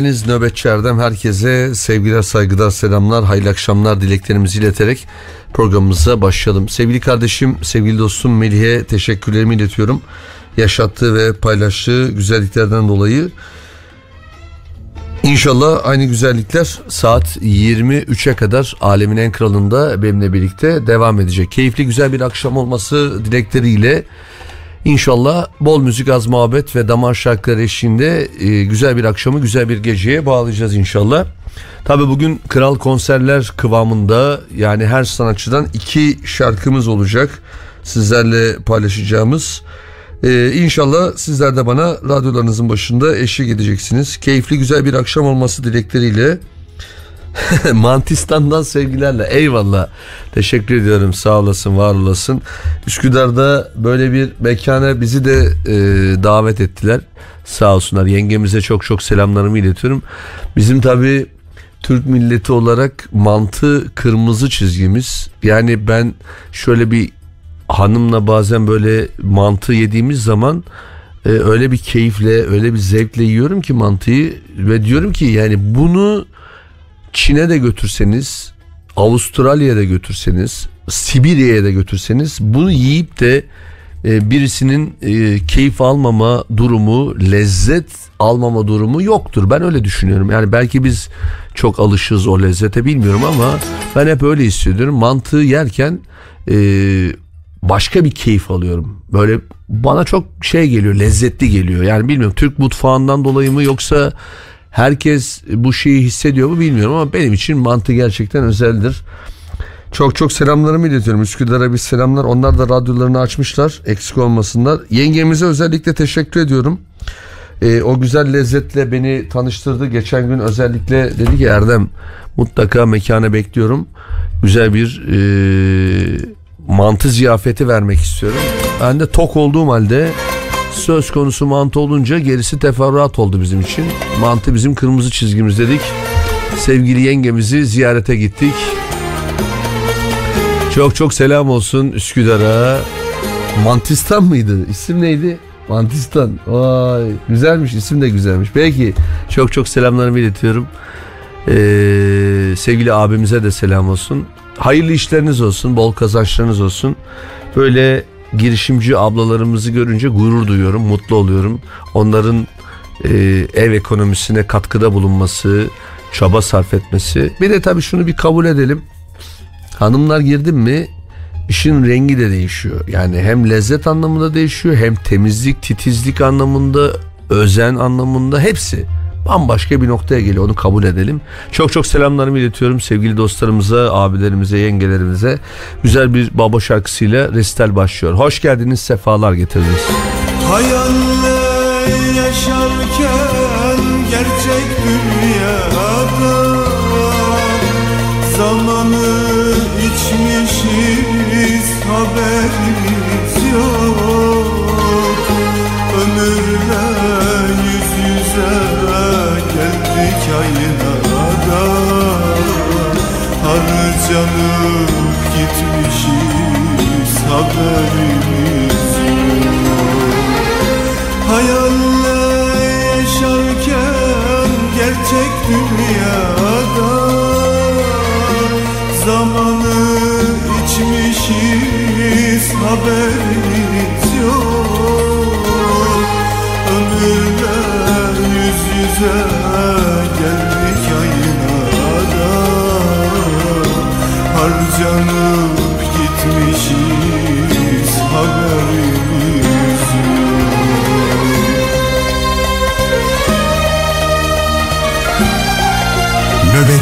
Deniz Nöbetçi Erdem herkese sevgiler, saygılar, selamlar, hayırlı akşamlar dileklerimizi ileterek programımıza başlayalım. Sevgili kardeşim, sevgili dostum Melih'e teşekkürlerimi iletiyorum. Yaşattığı ve paylaştığı güzelliklerden dolayı. İnşallah aynı güzellikler saat 23'e kadar Alemin En Kralı'nda benimle birlikte devam edecek. Keyifli güzel bir akşam olması dilekleriyle İnşallah bol müzik, az muhabbet ve damar şarkıları eşliğinde e, güzel bir akşamı, güzel bir geceye bağlayacağız inşallah. Tabi bugün kral konserler kıvamında yani her sanatçıdan iki şarkımız olacak sizlerle paylaşacağımız. Ee, inşallah sizler de bana radyolarınızın başında eşlik edeceksiniz. Keyifli güzel bir akşam olması dilekleriyle. Mantistan'dan sevgilerle. Eyvallah. Teşekkür ediyorum. Sağ olasın var olasın. Üsküdar'da böyle bir mekana bizi de e, davet ettiler. Sağ olsunlar. Yengemize çok çok selamlarımı iletiyorum. Bizim tabi Türk milleti olarak mantı kırmızı çizgimiz. Yani ben şöyle bir hanımla bazen böyle mantı yediğimiz zaman e, öyle bir keyifle öyle bir zevkle yiyorum ki mantıyı ve diyorum ki yani bunu Çin'e de götürseniz, Avustralya'ya da götürseniz, Sibirya'ya da götürseniz bunu yiyip de e, birisinin e, keyif almama durumu, lezzet almama durumu yoktur. Ben öyle düşünüyorum. Yani belki biz çok alışız o lezzete bilmiyorum ama ben hep öyle hissediyorum. Mantığı yerken e, başka bir keyif alıyorum. Böyle bana çok şey geliyor, lezzetli geliyor. Yani bilmiyorum Türk mutfağından dolayı mı yoksa Herkes bu şeyi hissediyor mu bilmiyorum ama benim için mantı gerçekten özeldir. Çok çok selamlarımı iletiyorum. Üsküdar'a bir selamlar. Onlar da radyolarını açmışlar. Eksik olmasınlar. Yengemize özellikle teşekkür ediyorum. Ee, o güzel lezzetle beni tanıştırdı. Geçen gün özellikle dedi ki Erdem mutlaka mekana bekliyorum. Güzel bir e, mantı ziyafeti vermek istiyorum. Ben de tok olduğum halde Söz konusu mantı olunca gerisi teferruat oldu bizim için. Mantı bizim kırmızı çizgimiz dedik. Sevgili yengemizi ziyarete gittik. Çok çok selam olsun Üsküdar'a. Mantistan mıydı? İsim neydi? Mantistan. Vay güzelmiş isim de güzelmiş. Peki çok çok selamlarımı iletiyorum. Ee, sevgili abimize de selam olsun. Hayırlı işleriniz olsun, bol kazançlarınız olsun. Böyle girişimci ablalarımızı görünce gurur duyuyorum, mutlu oluyorum. Onların e, ev ekonomisine katkıda bulunması, çaba sarf etmesi. Bir de tabii şunu bir kabul edelim. Hanımlar girdim mi işin rengi de değişiyor. Yani hem lezzet anlamında değişiyor hem temizlik, titizlik anlamında, özen anlamında hepsi bambaşka bir noktaya geliyor onu kabul edelim. Çok çok selamlarımı iletiyorum sevgili dostlarımıza, abilerimize, yengelerimize. Güzel bir baba şarkısıyla resital başlıyor. Hoş geldiniz, sefalar getirdiniz. Hayalle yaşarken gerçek dünyada haberimiz Hayalle yaşarken gerçek dünyada Zamanı içmişiz haberimiz yok. Ömürle yüz yüze Harcanıp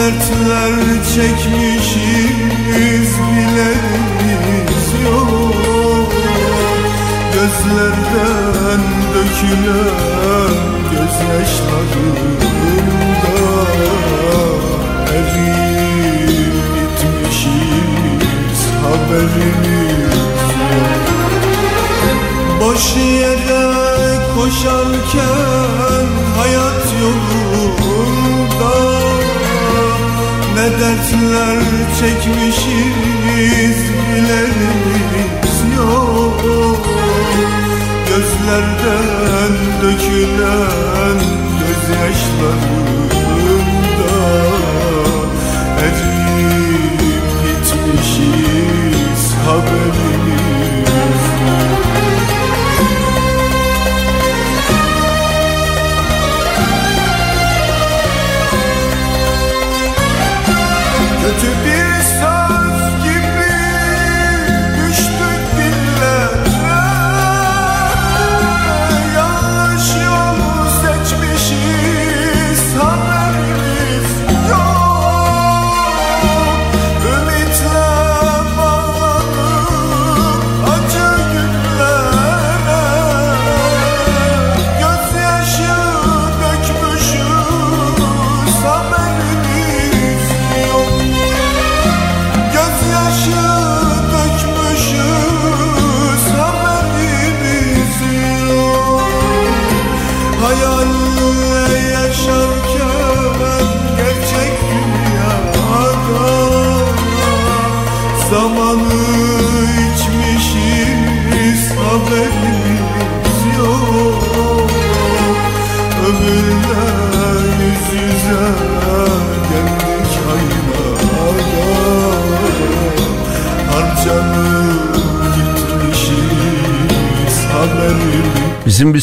Dertler çekmişiz bilerimiz yok Gözlerden dökülen gözyaşlarında Eriyip gitmişiz haberimiz yok. Boş yere koşarken hayat yolunda Ne dertler çekmişiz bilerimiz yok. Gözlerden dökülen gözyaşlarında Eriyip gitmişiz haberimiz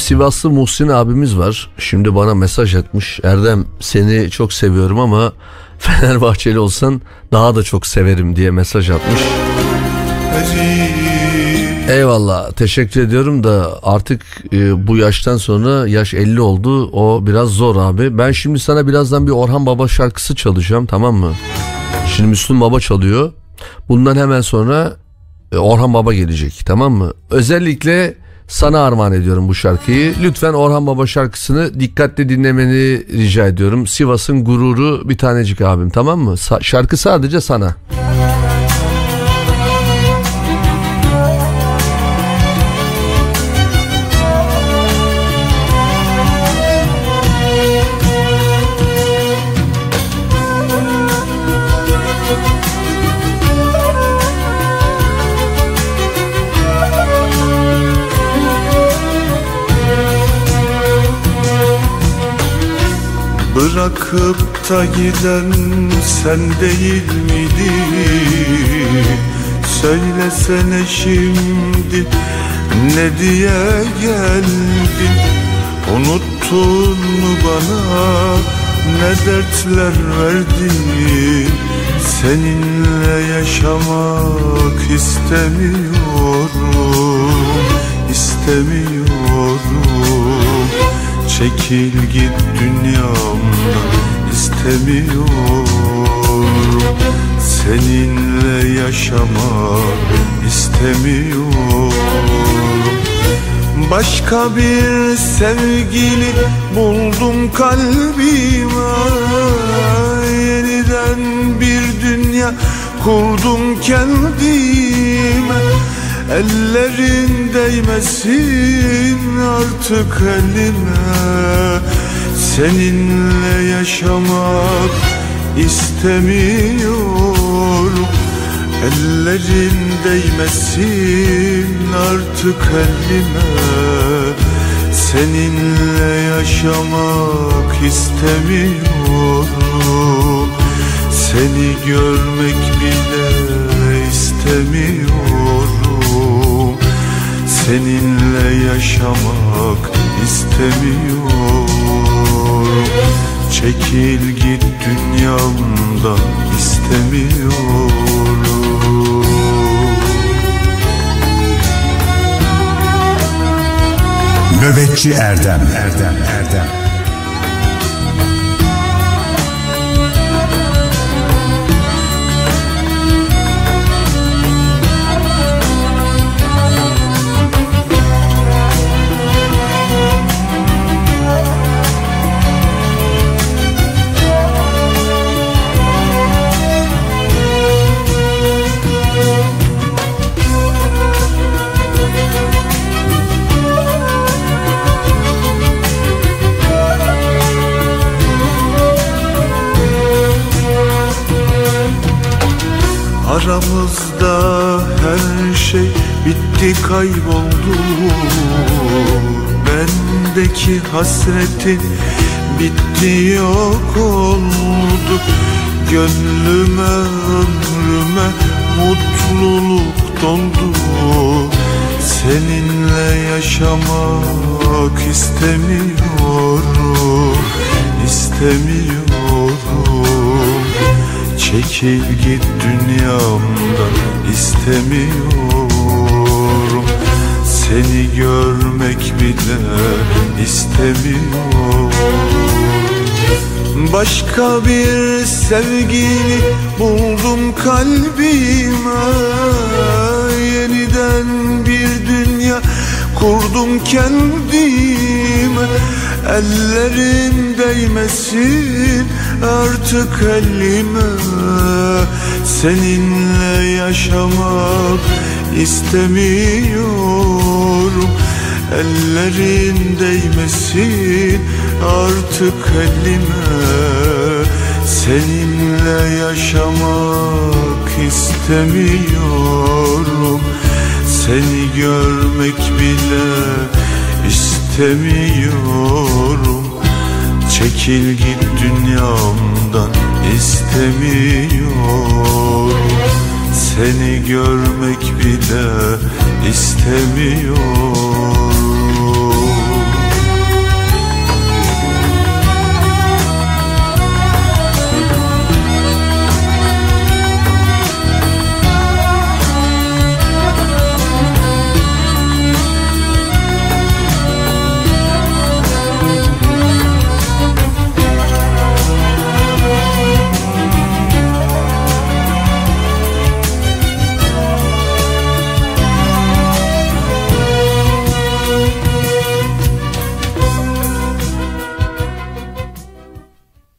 Sivaslı Muhsin abimiz var. Şimdi bana mesaj atmış. Erdem seni çok seviyorum ama Fenerbahçeli olsan daha da çok severim diye mesaj atmış. Eyvallah teşekkür ediyorum da artık e, bu yaştan sonra yaş 50 oldu o biraz zor abi. Ben şimdi sana birazdan bir Orhan Baba şarkısı çalacağım tamam mı? Şimdi Müslüm Baba çalıyor. Bundan hemen sonra e, Orhan Baba gelecek tamam mı? Özellikle sana armağan ediyorum bu şarkıyı. Lütfen Orhan Baba şarkısını dikkatle dinlemeni rica ediyorum. Sivas'ın gururu bir tanecik abim tamam mı? Sa- şarkı sadece sana. Bırakıp da giden sen değil miydin? Söylesene şimdi ne diye geldin? Unuttun mu bana ne dertler verdin? Seninle yaşamak istemiyorum, istemiyorum Çekil git dünyamdan istemiyorum. Seninle yaşamak istemiyorum. Başka bir sevgili buldum kalbime. Yeniden bir dünya kurdum kendime Ellerin değmesin artık elime Seninle yaşamak istemiyorum Ellerin değmesin artık elime Seninle yaşamak istemiyorum Seni görmek bile istemiyorum Seninle yaşamak istemiyorum. Çekil git dünyamdan istemiyorum. Nöbetçi Erdem. Erdem Erdem kayboldu. Bendeki hasretin bitti yok oldu. Gönlüme ömrüme mutluluk doldu. Seninle yaşamak istemiyorum istemiyorum. Çekil git dünyamdan istemiyorum Seni görmek bile istemiyorum. Başka bir sevgili buldum kalbime. Yeniden bir dünya kurdum kendime. Ellerin değmesin artık elime. Seninle yaşamak istemiyorum. Ellerin değmesin artık elime. Seninle yaşamak istemiyorum. Seni görmek bile istemiyorum. Çekil git dünyamdan istemiyorum Seni görmek bile istemiyorum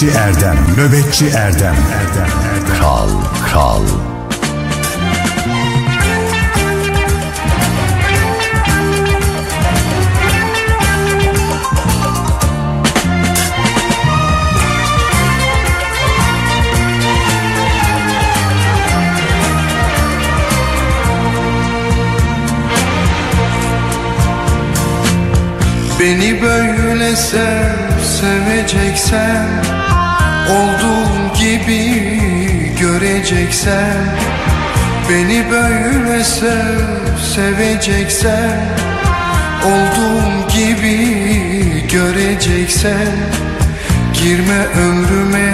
Nöbetçi Erdem, Nöbetçi Erdem, Erdem, Erdem. Kral, kral. Beni böyle sev, seveceksen Olduğum gibi göreceksen Beni böyle sev, seveceksen Olduğum gibi göreceksen Girme ömrüme,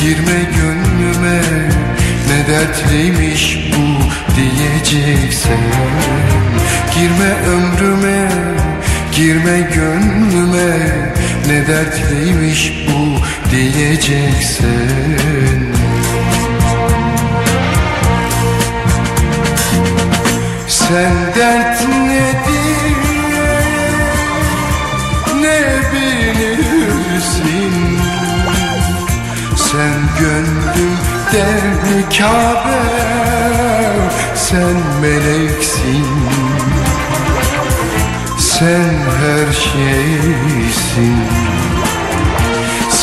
girme gönlüme Ne dertliymiş bu diyeceksen. Girme ömrüme, girme gönlüme Ne dertliymiş bu diyeceksen Sen dert nedir? Ne bilirsin? Sen gönlüm der Kabe Sen meleksin. Sen her şeysin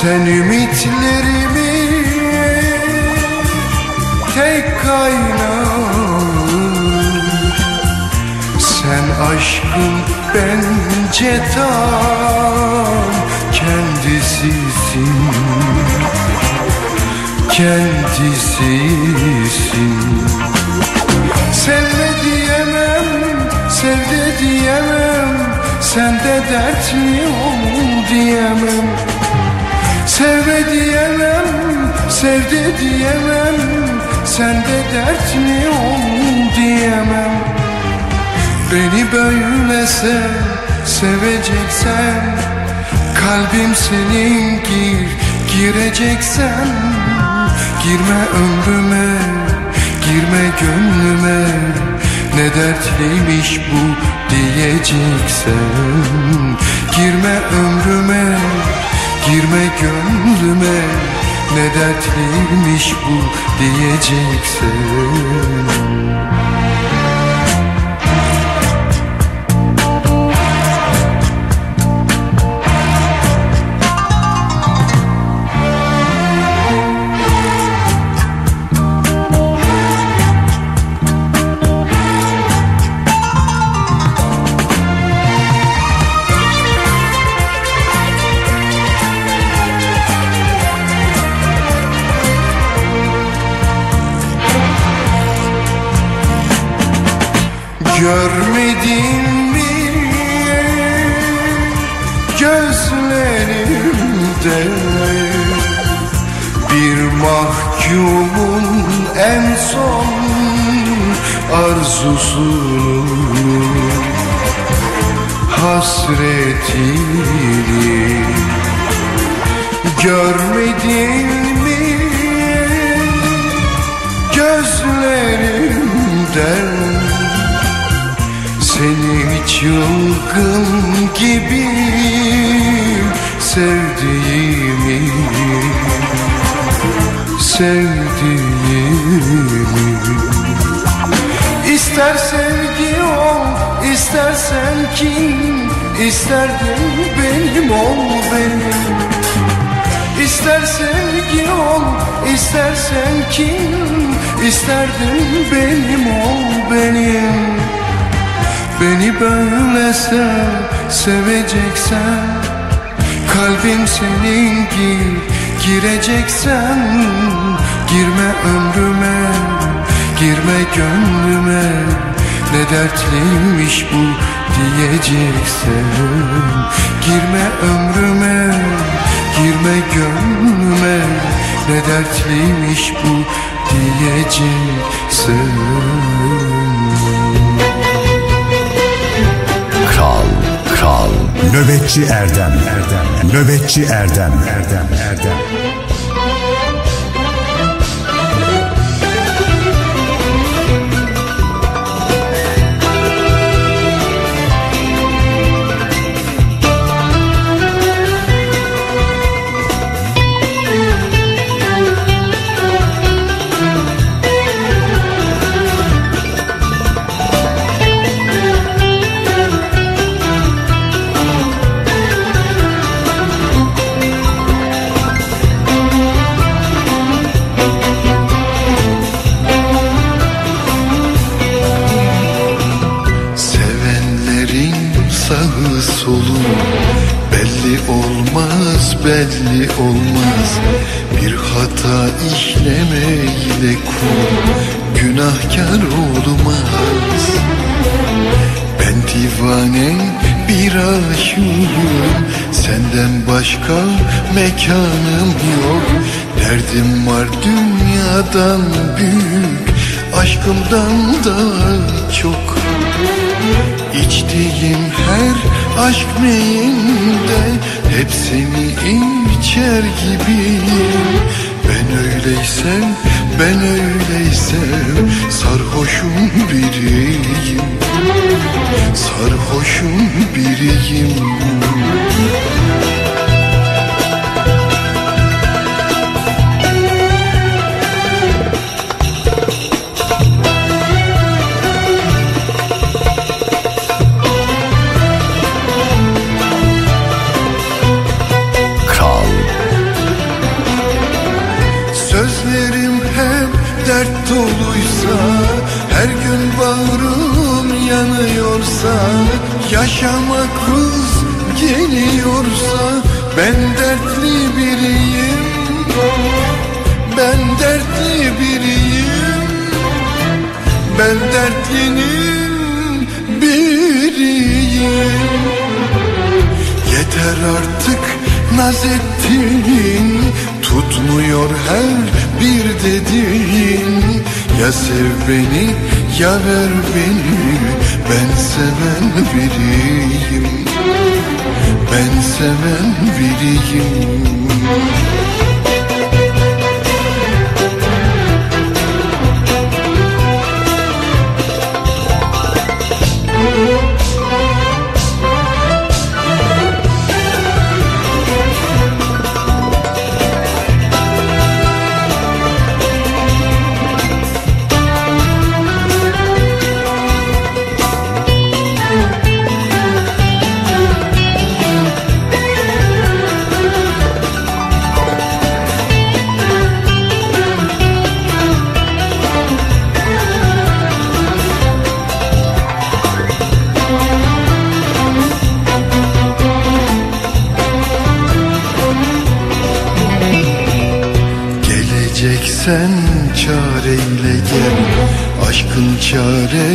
Sen ümitlerimi tek kaynağı sen aşkın bence tam kendisisin. Kendisisin. Sevme diyemem, sevde diyemem Sende dertli ol diyemem Sevme diyemem, sevde diyemem Sende dertli ol diyemem. Beni böyle sev, seveceksen Kalbim senin gir, gireceksen. Girme ömrüme, girme gönlüme Ne dertliymiş bu diyeceksen. Girme ömrüme, girme gönlüme Ne dertliymiş bu diyeceksen Görmedin mi? Gözlerimde Bir mahkumun en son arzusunu. Hasretini Görmedin mi? Gözlerimden seni çılgın gibi sevdiğimi Sevdiğimi. İster sevgi ol, istersen kin İsterdim benim ol benim. İster sevgi ol, istersen kin İsterdim benim ol böyle sev, seveceksen Kalbim senin gir, gireceksen Girme ömrüme, girme gönlüme. Ne dertliymiş bu diyeceksen Girme ömrüme, girme gönlüme. Ne dertliymiş bu diyeceksen Kral, kral. Nöbetçi Erdem, Erdem. Nöbetçi Erdem, Erdem, Erdem. Belli olmaz. Bir hata işlemeyle kul günahkar olmaz. Ben divane bir aşığım. Senden başka mekanım yok. Derdim var dünyadan büyük. Aşkımdan da çok. İçtiğim her aşk neyinde Hep seni içer gibiyim Ben öyleysem, ben öyleysem Sarhoşum biriyim. Sarhoşum biriyim Ya sev beni ya ver beni Ben seven biriyim. Ben seven biriyim Geleceksen çareyle gel. Aşkın çare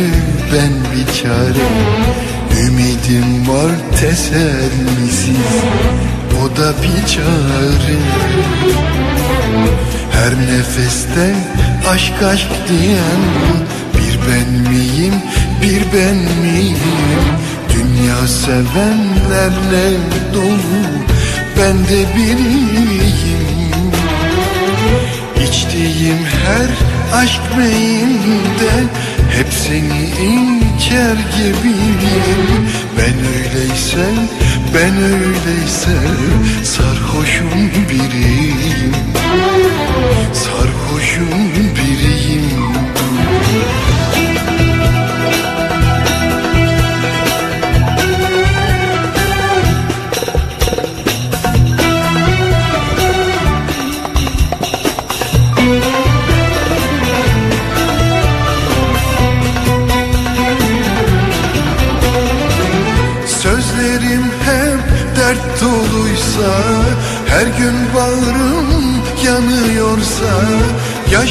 ben bir çare. Ümidim var tesellisiz O da bir çare. Her nefeste aşk aşk diyen Bir ben miyim bir ben miyim? Dünya sevenlerle dolu. Ben de biriyim İçtiğim her aşk meyinde Hep seni inker gibiyim. Ben öyleysem, ben öyleysem Sarhoşum biriyim. Sarhoşum biriyim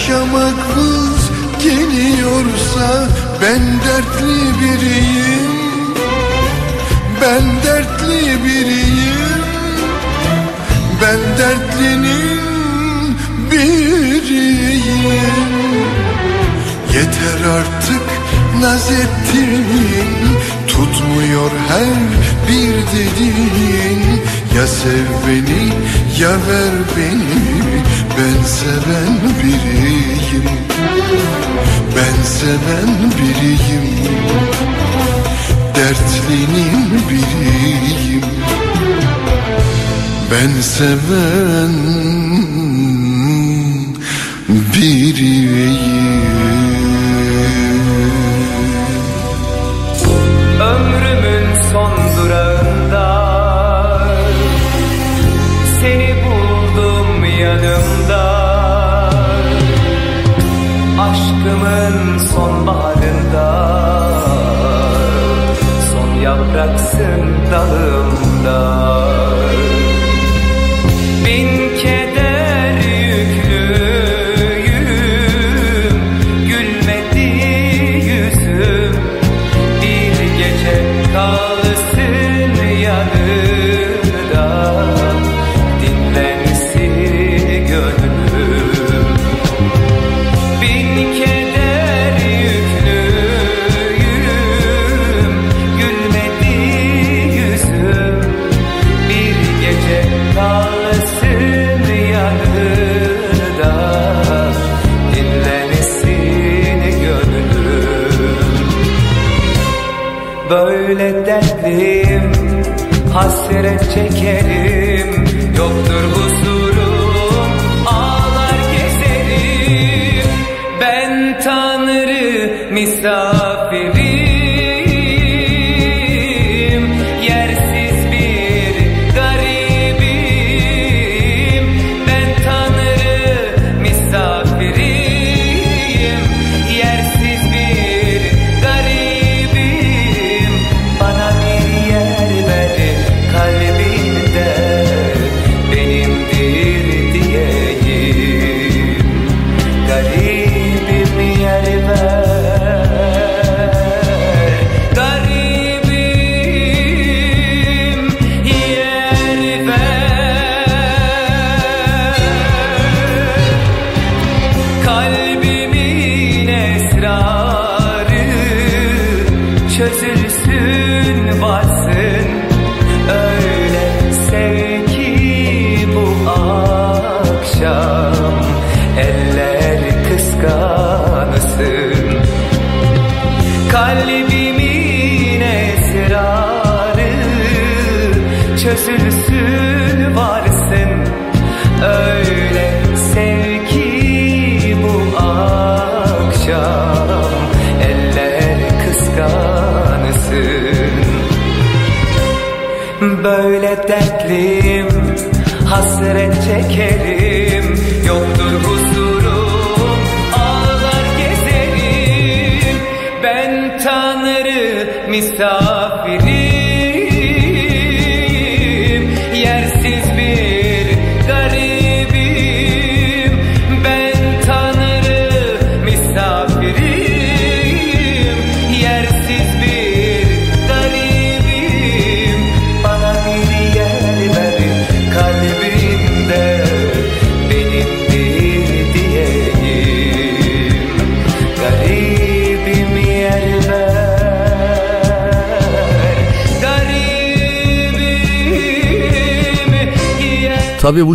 Yaşamak hız geliyorsa Ben dertli biriyim. Ben dertli biriyim. Ben dertlinin biriyim. Yeter artık naz ettin Tutmuyor her bir dediğin Ya sev beni ya ver beni Ben seven biriyim. Ben seven biriyim Dertlinin biriyim. Ben seven biriyim Hasret çekerim. Yoktur huzurum Ağlar gezerim Ben Tanrı misafirim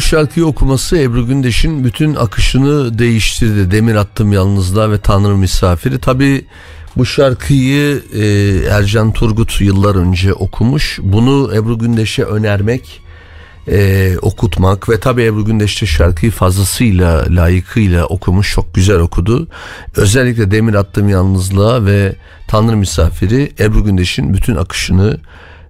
şarkıyı okuması Ebru Gündeş'in bütün akışını değiştirdi. Demir attım yalnızlığa ve Tanrı misafiri. Tabii bu şarkıyı e, Ercan Turgut yıllar önce okumuş. Bunu Ebru Gündeş'e önermek, e, okutmak ve tabii Ebru Gündeş de şarkıyı fazlasıyla, layıkıyla okumuş. Çok güzel okudu. Özellikle Demir attım yalnızlığa ve Tanrı misafiri Ebru Gündeş'in bütün akışını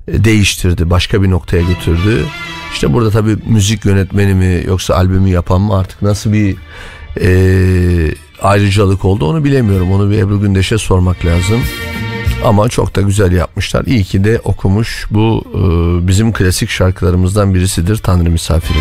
e, değiştirdi. Başka bir noktaya götürdü. İşte burada tabii müzik yönetmeni mi yoksa albümü yapan mı artık nasıl bir e, ayrıcalık oldu onu bilemiyorum. Onu bir Ebru Gündeş'e sormak lazım. Ama çok da güzel yapmışlar. İyi ki de okumuş. Bu e, bizim klasik şarkılarımızdan birisidir Tanrı Misafiri.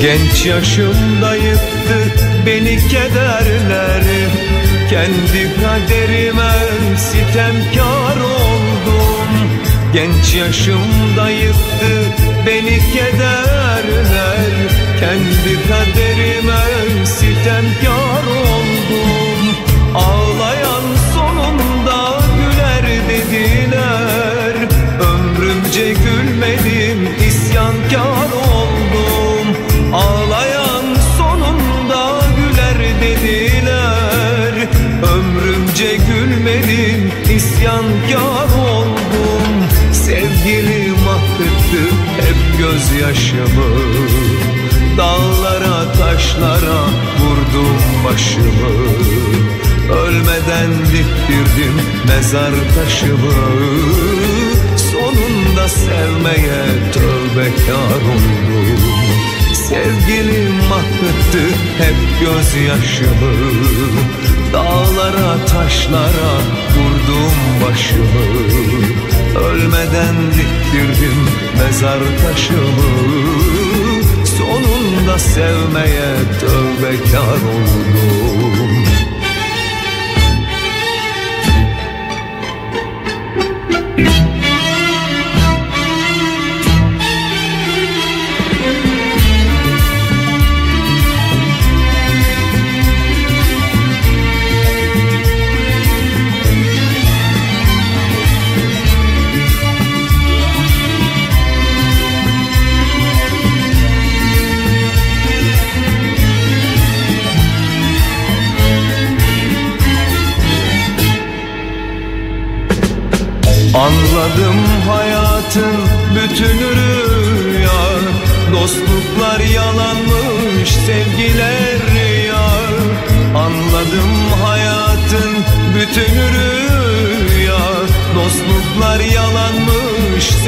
Genç yaşımda yıktı beni kederler. Kendi kaderime sitemkar oldum. Genç yaşımda yıktı beni kederler. Kendi kaderime sitemkar isyankar oldum Sevgilim mahvetti hep gözyaşımı. Dağlara taşlara vurdum başımı. Ölmeden diktirdim mezar taşımı. Sonunda sevmeye tövbekar Mahvetti hep gözyaşımı. Dağlara taşlara vurdum başımı. Ölmeden diktirdim mezar taşımı. Sonunda sevmeye tövbekar oldum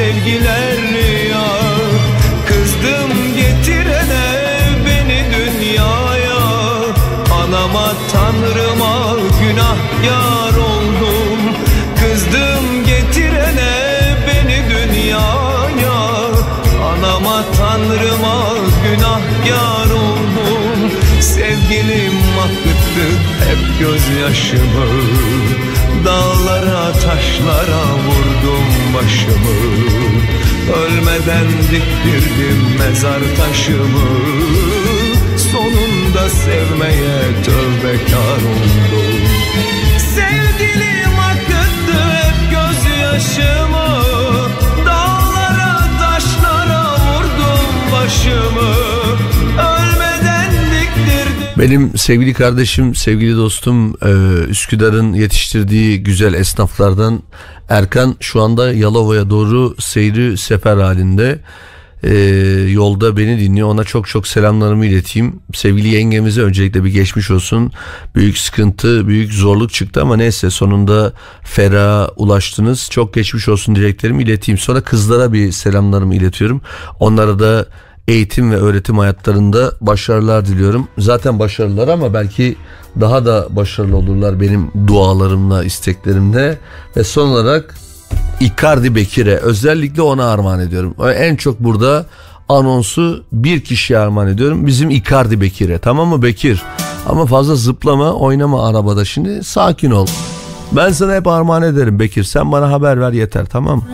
sevgiler yar. Kızdım getirene beni dünyaya. Anama tanrıma günahkar oldum. Kızdım getirene beni dünyaya. Anama tanrıma günahkar oldum. Sevgilim akıttı hep gözyaşımı Dağlara taşlara vurdum başımı. Ölmeden diktirdim mezar taşımı. Sonunda sevmeye tövbekar oldum. Sevgilim akıttı hep gözyaşımı. Dağlara taşlara vurdum başımı Benim sevgili kardeşim, sevgili dostum e, Üsküdar'ın yetiştirdiği güzel esnaflardan Erkan şu anda Yalova'ya doğru seyri sefer halinde. E, yolda beni dinliyor. Ona çok çok selamlarımı ileteyim. Sevgili yengemize öncelikle bir geçmiş olsun. Büyük sıkıntı, büyük zorluk çıktı ama neyse sonunda ferah ulaştınız. Çok geçmiş olsun dileklerimi ileteyim. Sonra kızlara bir selamlarımı iletiyorum. Onlara da eğitim ve öğretim hayatlarında başarılar diliyorum. Zaten başarılar ama belki daha da başarılı olurlar benim dualarımla, isteklerimle. Ve son olarak Icardi Bekir'e özellikle ona armağan ediyorum. En çok burada anonsu bir kişiye armağan ediyorum. Bizim Icardi Bekir'e. Tamam mı Bekir? Ama fazla zıplama, oynama arabada şimdi. Sakin ol. Ben sana hep armağan ederim Bekir. Sen bana haber ver yeter tamam mı?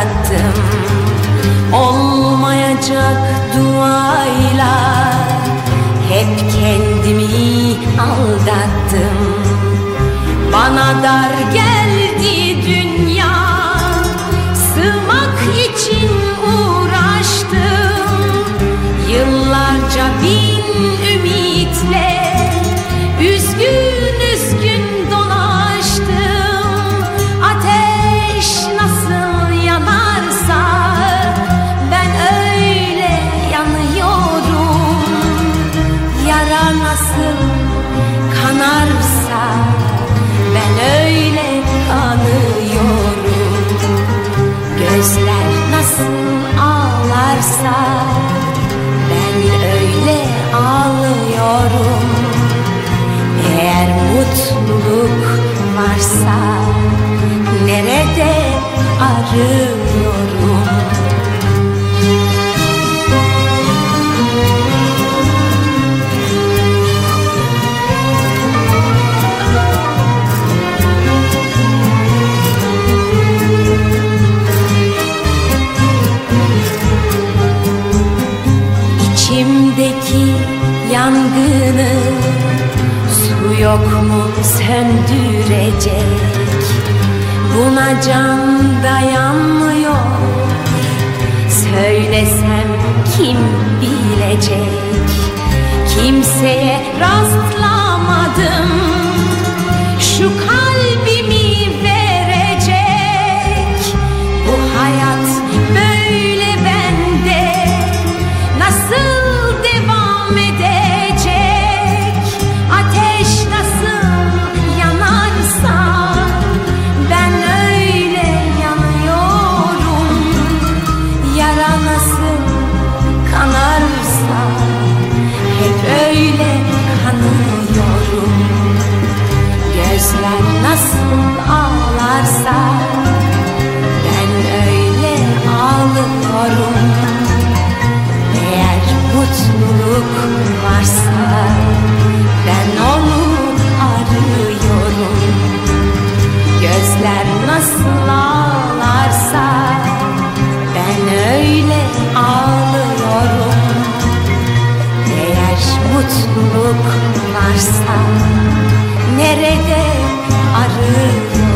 Yarattım. Olmayacak duayla Hep kendimi aldattım. Bana dar geldi mutluluk varsa Nerede arıyorum? İçimdeki yangını Su yok mu söndürecek Buna can dayanmıyor. Söylesem kim bilecek? Kimseye rastlamadım. Şu kalbimi Gözler nasıl ağlarsa Ben öyle ağlıyorum. Eğer mutluluk varsa ben onu arıyorum. Gözler nasıl ağlarsa ben öyle ağlıyorum. Eğer mutluluk varsa nerede arıyorum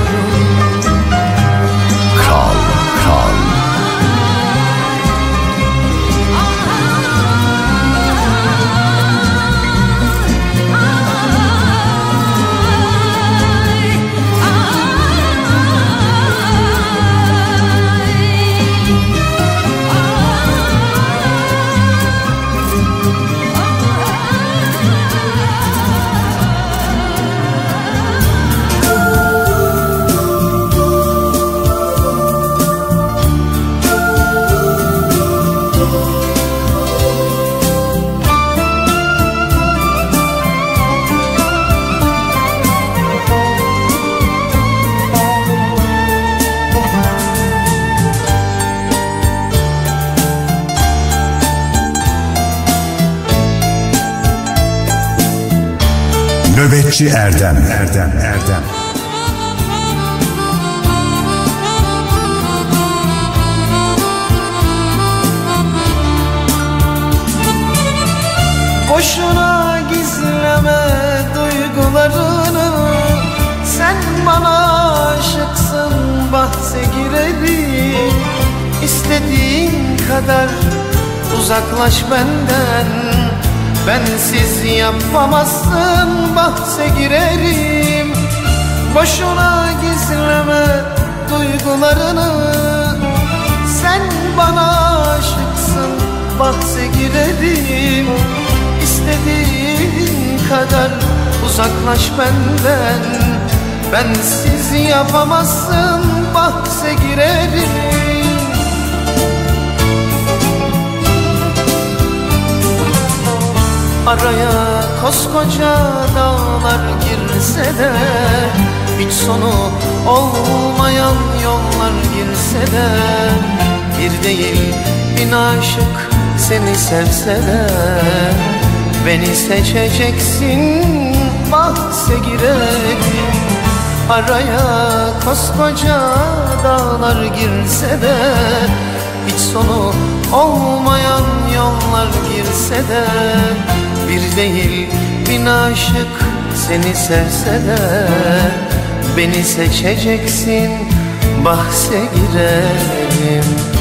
Nöbetçi Erdem. Erdem Erdem. Boşuna gizleme duygularını. Sen bana aşıksın bahse girelim İstediğin kadar uzaklaş benden. Bensiz yapamazsın bahse girerim. Boşuna gizleme duygularını. Sen bana aşıksın bahse girerim. İstediğin kadar uzaklaş benden. Bensiz yapamazsın bahse girerim Araya koskoca dağlar girse de Hiç sonu olmayan yollar girse de Bir değil bin aşık seni sevse de Beni seçeceksin bahse girelim Araya koskoca dağlar girse de Hiç sonu olmayan yollar girse de Bir değil bin aşık seni sevse de Beni seçeceksin bahse girelim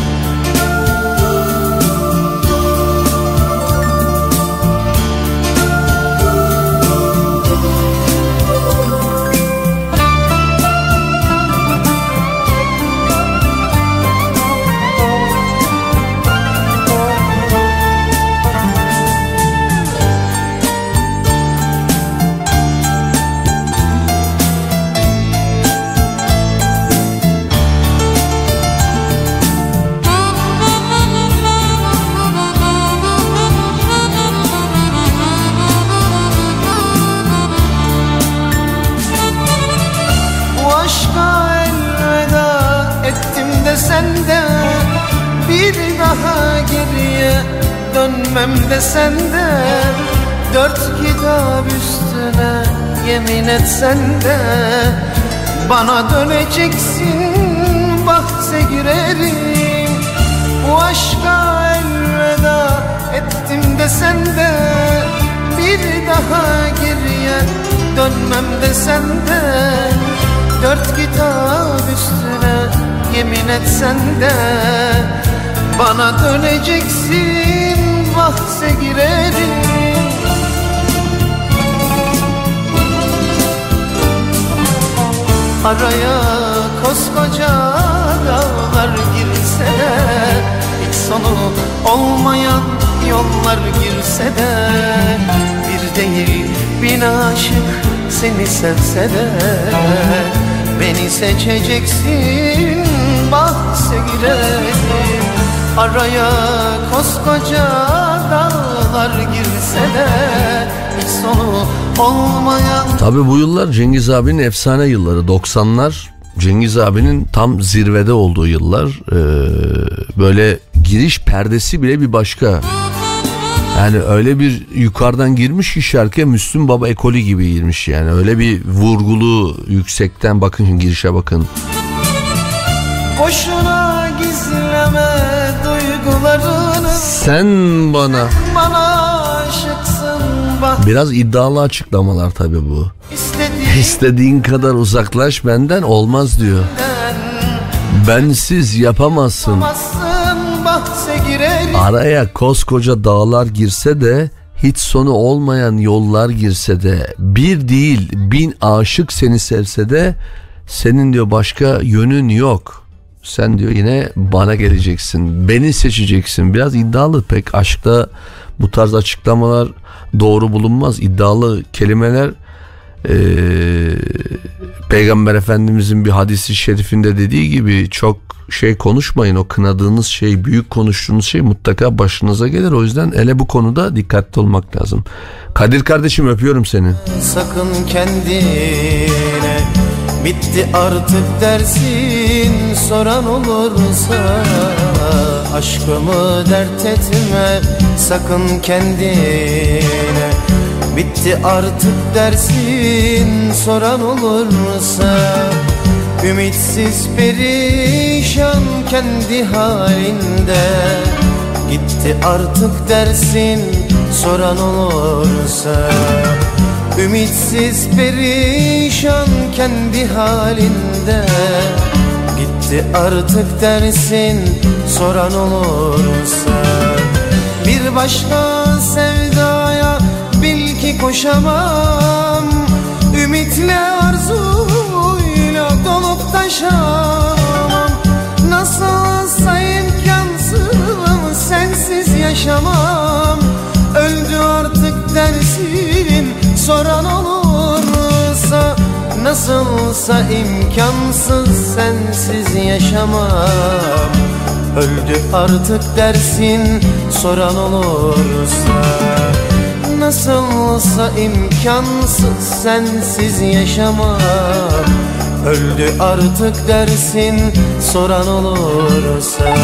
de sende Dört kitap üstüne yemin etsen de Bana döneceksin bahse girerim. Bu aşka elveda ettim de sende Bir daha geriye dönmem de sende Dört kitap üstüne yemin etsen de Bana döneceksin bahse girerim. Araya koskoca dağlar girse de Hiç sonu olmayan yollar girse de Bir değil bin aşık seni sevse de Beni seçeceksin bahse girelim Araya koskoca dağlar girse de Hiç sonu olmayan Tabi bu yıllar Cengiz abinin efsane yılları. 90'lar Cengiz abinin tam zirvede olduğu yıllar. Ee, böyle giriş perdesi bile bir başka. Yani öyle bir yukarıdan girmiş ki şarkıya Müslüm Baba ekolü gibi girmiş yani. Öyle bir vurgulu yüksekten bakın girişe bakın. Boşuna sen bana. Bana bak. Biraz iddialı açıklamalar tabi bu. İstediğinden İstediğin kadar uzaklaş benden olmaz diyor. Bensiz yapamazsın. girerim Araya koskoca dağlar girse de hiç sonu olmayan yollar girse de bir değil bin aşık seni sevse de senin diyor başka yönün yok. Sen diyor yine bana geleceksin. Beni seçeceksin. Biraz iddialı pek aşkta bu tarz açıklamalar doğru bulunmaz. İddialı kelimeler eee, Peygamber Efendimizin bir hadisi şerifinde dediği gibi çok şey konuşmayın. O kınadığınız şey, büyük konuştuğunuz şey mutlaka başınıza gelir. O yüzden ele bu konuda dikkatli olmak lazım. Kadir kardeşim öpüyorum seni. sakın kendine Bitti artık dersin soran olursa Aşkımı dert etme sakın kendine. Bitti artık dersin soran olursa Ümitsiz perişan kendi halinde. Gitti artık dersin soran olursa Ümitsiz perişan kendi halinde Bitti artık dersin soran olursa. Bir başka sevdaya bil ki koşamam. Ümitle arzuyla dolup taşamam. Nasılsa imkansız sensiz yaşamam. Öldü artık dersin soran olursa Nasılsa imkansız sensiz yaşamam. Öldü artık dersin soran olursa. Nasılsa imkansız sensiz yaşamam. Öldü artık dersin soran olursa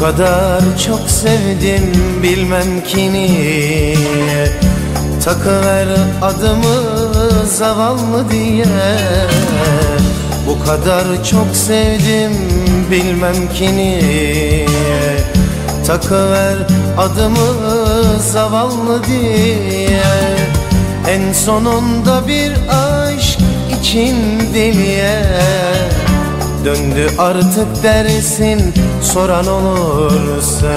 kadar çok sevdim bilmem ki niye. Takıver adımı zavallı diye. Bu kadar çok sevdim bilmem ki niye. Takıver adımı zavallı diye. En sonunda bir aşk için deliye Döndü. Artık dersin soran olursa.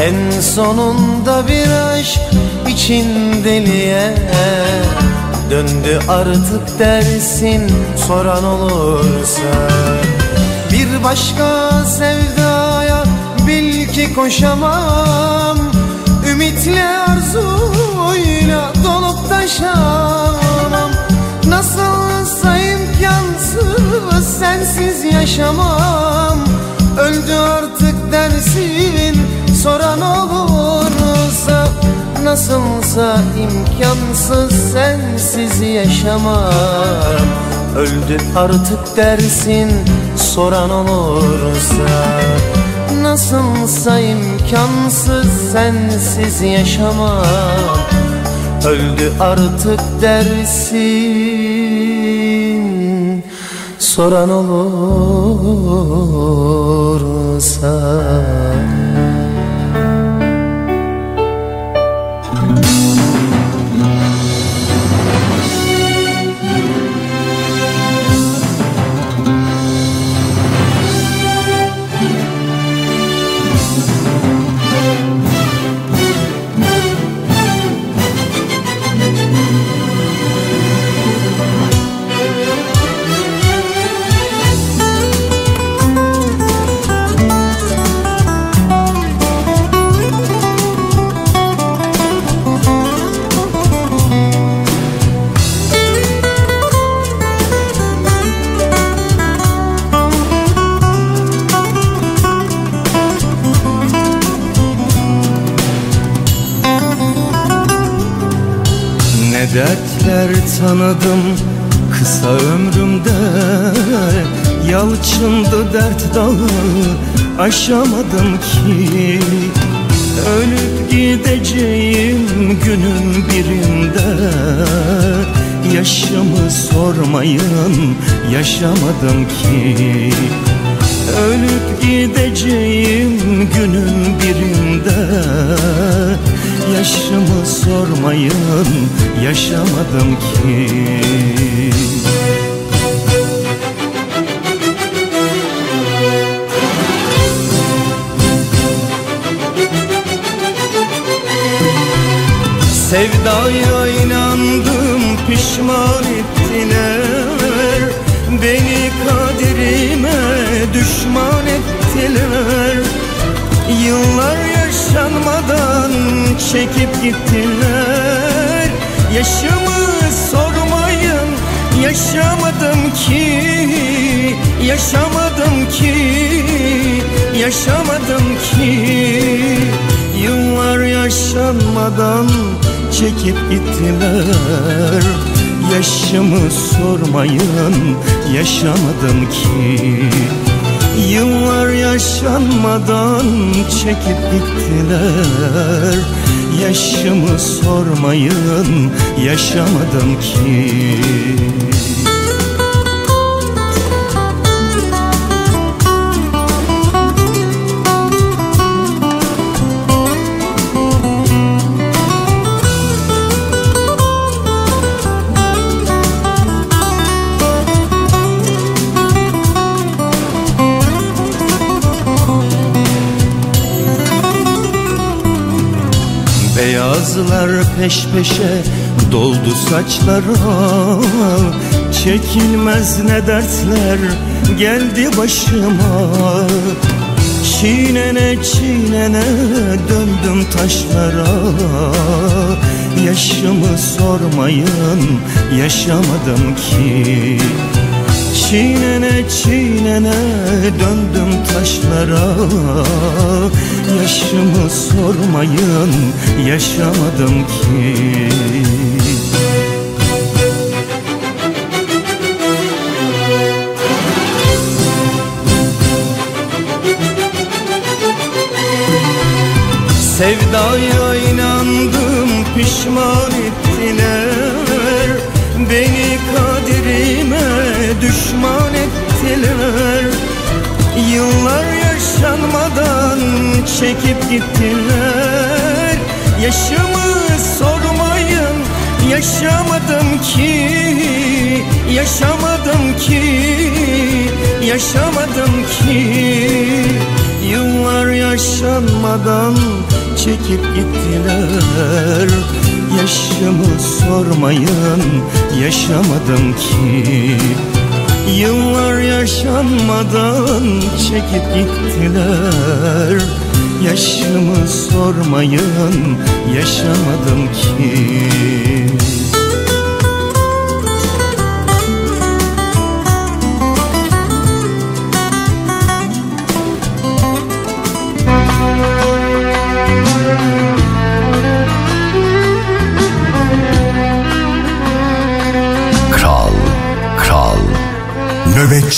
En sonunda bir aşk için deliye Döndü. Artık dersin soran olursa. Bir başka sevdaya bil ki koşamam. Ümitle arzuyla dolup taşamam. İmkansız sensiz yaşamam. Öldü artık dersin soran olursa Nasılsa imkansız sensiz yaşamam. Öldü artık dersin soran olursa Nasılsa imkansız sensiz yaşamam. Öldü artık dersin Soran olursa dertler tanıdım kısa ömrümde. Yalçındı dert dağı aşamadım ki. Ölüp gideceğim günün birinde. Yaşımı sormayın yaşamadım ki. Ölüp gideceğim günün birinde Yaşımı sormayın yaşamadım ki. Sevdaya inandım pişman ettiler. Beni kaderime düşman ettiler. Yıllar yaşanmadan çekip gittiler. Yaşımı sormayın yaşamadım ki Yaşamadım ki Yaşamadım ki. Yıllar yaşanmadan çekip gittiler. Yaşımı sormayın yaşamadım ki Yıllar yaşanmadan çekip gittiler. Yaşımı sormayın yaşamadım ki Beyazlar peş peşe doldu saçlara Çekilmez ne dertler geldi başıma. Çiğnene çiğnene döndüm taşlara. Yaşımı sormayın yaşamadım ki çiğnene döndüm taşlara. Yaşımı sormayın yaşamadım ki. Sevdaya inandım pişman Yıllar yaşanmadan çekip gittiler. Yaşımı sormayın yaşamadım ki Yaşamadım ki Yaşamadım ki. Yıllar yaşanmadan çekip gittiler. Yaşımı sormayın yaşamadım ki Yıllar yaşanmadan çekip gittiler. Yaşımı sormayın yaşamadım ki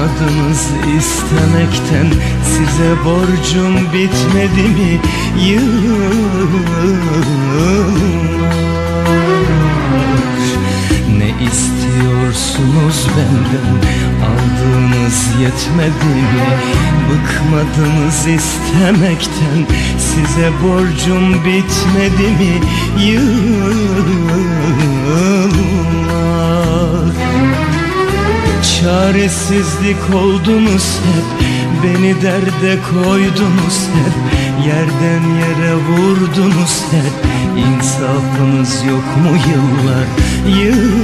Bıkmadınız istemekten size borcum bitmedi mi? Yıllar Ne istiyorsunuz benden aldığınız yetmedi mi? Bıkmadınız istemekten size borcum bitmedi mi? Yıllar Çaresizlik oldunuz hep Beni derde koydunuz hep Yerden yere vurdunuz hep. İnsafınız yok mu yıllar Yıllar?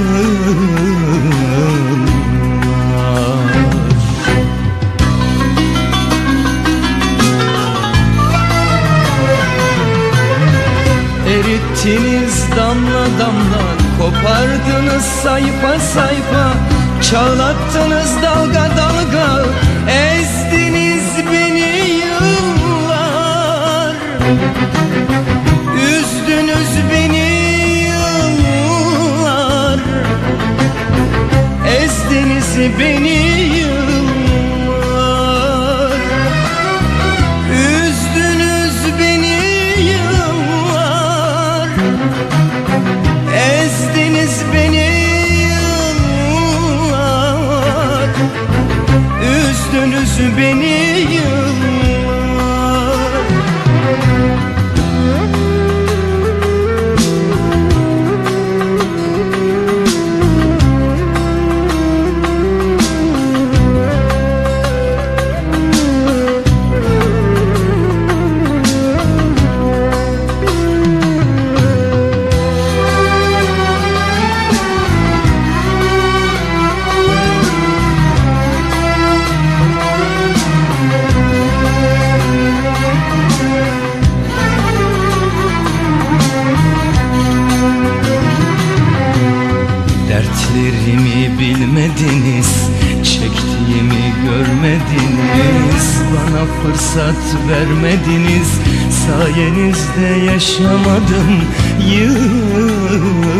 Erittiniz damla damla Kopardınız sayfa sayfa Çağlattınız dalga dalga Ezdiniz beni yıllar. Üzdünüz beni yıllar. Ezdiniz beni beni yaşamadım yıllar.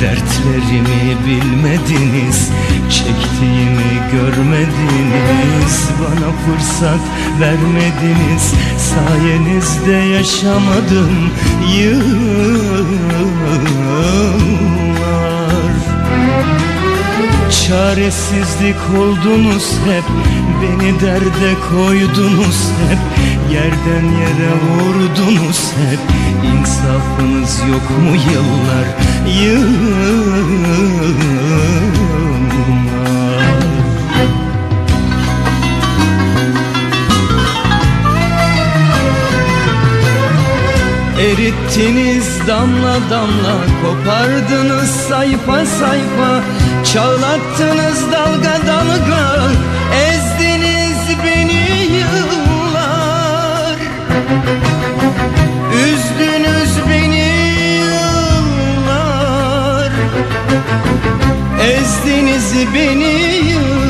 Dertlerimi bilmediniz Çektiğimi görmediniz. Bana fırsat vermediniz Sayenizde yaşamadım yıllar Çaresizlik oldunuz hep Beni derde koydunuz hep Yerden yere vurdunuz hep. İnsafınız yok mu yıllar Yıllar Erittiniz damla damla Kopardınız sayfa sayfa. Çağlattınız dalga dalga Ezdiniz beni yıllar. Üzdünüz beni yıllar. Ezdiniz beni yıllar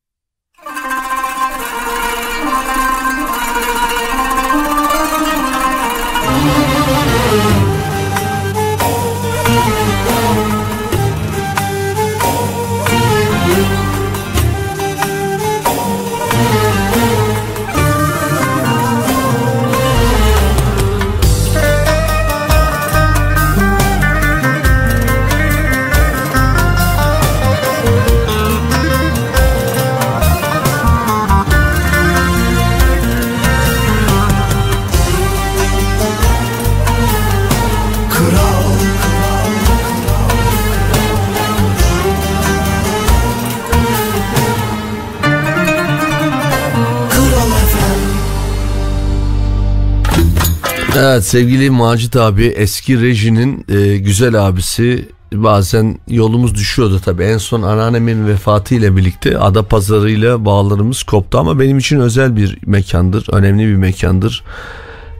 Evet sevgili Macit abi eski rejinin e, güzel abisi bazen yolumuz düşüyordu tabii. En son anneannemin vefatı ile birlikte ada pazarıyla bağlarımız koptu ama benim için özel bir mekandır. Önemli bir mekandır.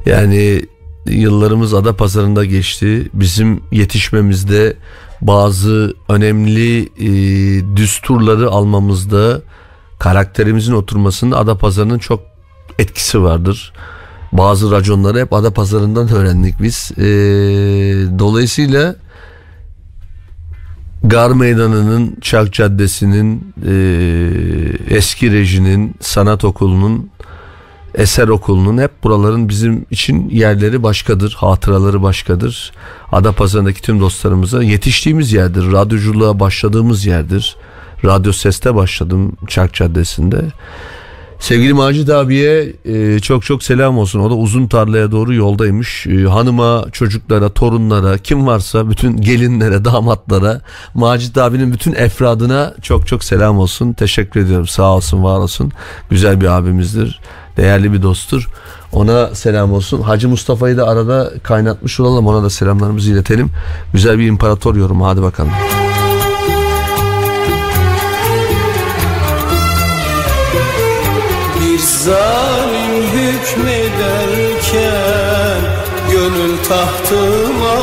Yani yıllarımız ada pazarında geçti. Bizim yetişmemizde bazı önemli e, düsturları almamızda karakterimizin oturmasında ada pazarının çok etkisi vardır. Bazı raconları hep ada pazarından öğrendik biz. E, dolayısıyla Gar Meydanı'nın, Çark Caddesi'nin, e, eski rejinin, sanat okulunun, eser okulunun hep buraların bizim için yerleri başkadır, hatıraları başkadır. Adapazarı'ndaki tüm dostlarımıza yetiştiğimiz yerdir, radyoculuğa başladığımız yerdir. Radyo Ses'te başladım Çark Caddesi'nde. Sevgili Macit abiye e, çok çok selam olsun. O da uzun tarlaya doğru yoldaymış. E, hanıma, çocuklara, torunlara, kim varsa bütün gelinlere, damatlara, Macit abinin bütün efradına çok çok selam olsun. Teşekkür ediyorum. Sağ olsun, var olsun. Güzel bir abimizdir. Değerli bir dosttur. Ona selam olsun. Hacı Mustafa'yı da arada kaynatmış olalım. Ona da selamlarımızı iletelim. Güzel bir imparator yorumu. Hadi bakalım. Zalim hükmederken Gönül tahtıma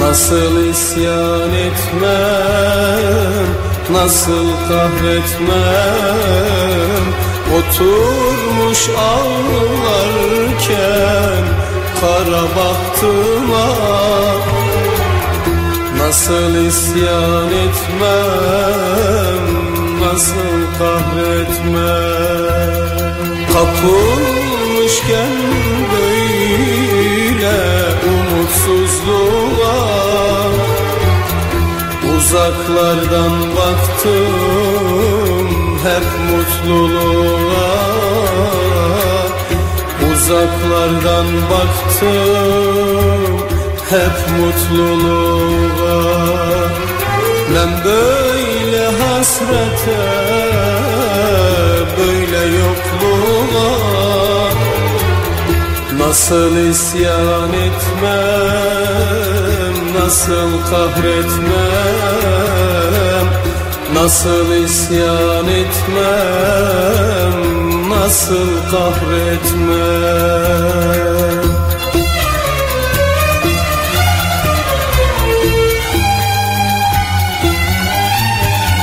Nasıl isyan etmem Nasıl kahretmem? Oturmuş ağlarken Kara baktıma Nasıl isyan etmem Nasıl kahretmem Kapılmışken böyle umutsuzluğa Uzaklardan baktım hep mutluluğa. Uzaklardan baktım hep mutluluğa. Ben böyle hasrete böyle yokluğa Nasıl isyan etmem Nasıl kahretmem Nasıl isyan etmem Nasıl kahretmem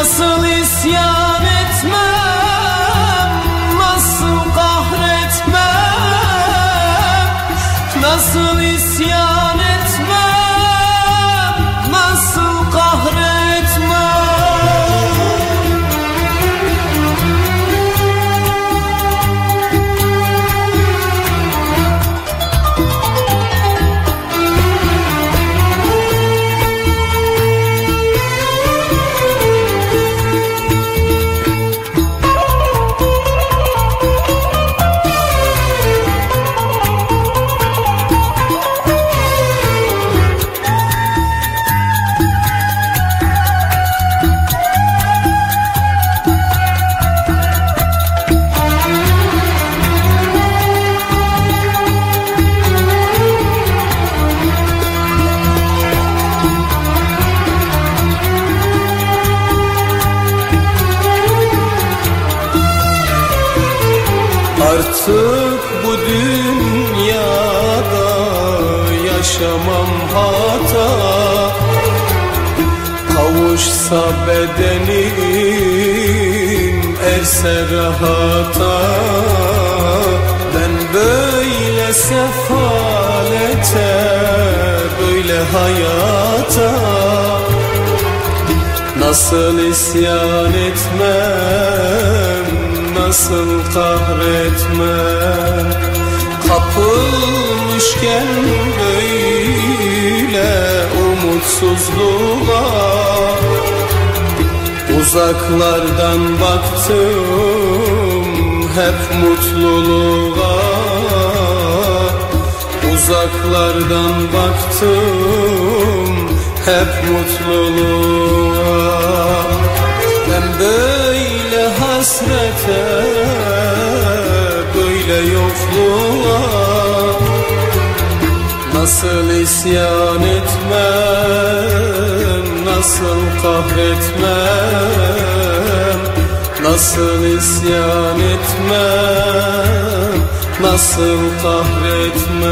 Nasıl isyan böyle sefalete böyle hayata. Nasıl isyan etmem Nasıl kahretmem? Kapılmışken böyle umutsuzluğa Uzaklardan baktım hep mutluluğa Uzaklardan baktım hep mutluluğa. Ben böyle hasrete böyle yokluğa Nasıl isyan etmem Nasıl kahretmem Nasıl isyan etmem Nasıl kahretmem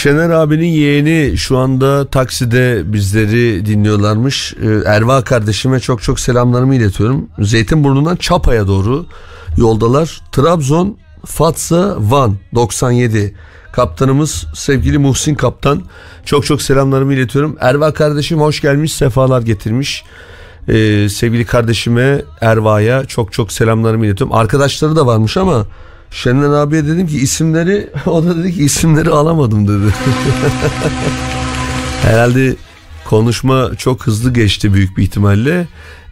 Şener abinin yeğeni şu anda takside bizleri dinliyorlarmış. Ee, Erva kardeşime çok çok selamlarımı iletiyorum. Zeytinburnu'ndan Çapa'ya doğru yoldalar. Trabzon, Fatsa, Van 97. Kaptanımız sevgili Muhsin Kaptan. Çok çok selamlarımı iletiyorum. Erva kardeşim hoş gelmiş, sefalar getirmiş. Ee, sevgili kardeşime Erva'ya çok çok selamlarımı iletiyorum. Arkadaşları da varmış ama Şener abiye dedim ki isimleri o da dedi ki isimleri alamadım dedi. Herhalde konuşma çok hızlı geçti büyük bir ihtimalle.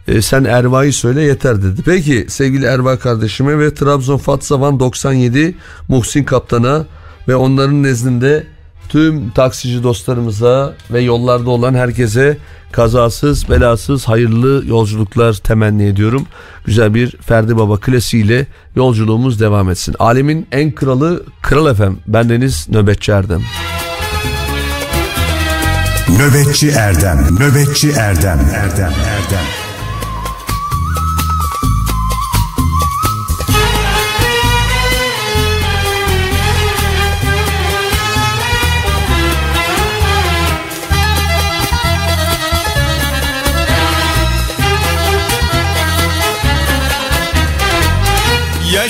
Ee, sen Erva'yı söyle yeter dedi. Peki sevgili Erva kardeşime ve Trabzon Fatsavan 97 Muhsin Kaptan'a ve onların nezdinde tüm taksici dostlarımıza ve yollarda olan herkese kazasız belasız hayırlı yolculuklar temenni ediyorum. Güzel bir Ferdi Baba klasiğiyle yolculuğumuz devam etsin. Alemin en kralı Kral Efem. Bendeniz Nöbetçi Erdem. Nöbetçi Erdem, Nöbetçi Erdem, Erdem, Erdem.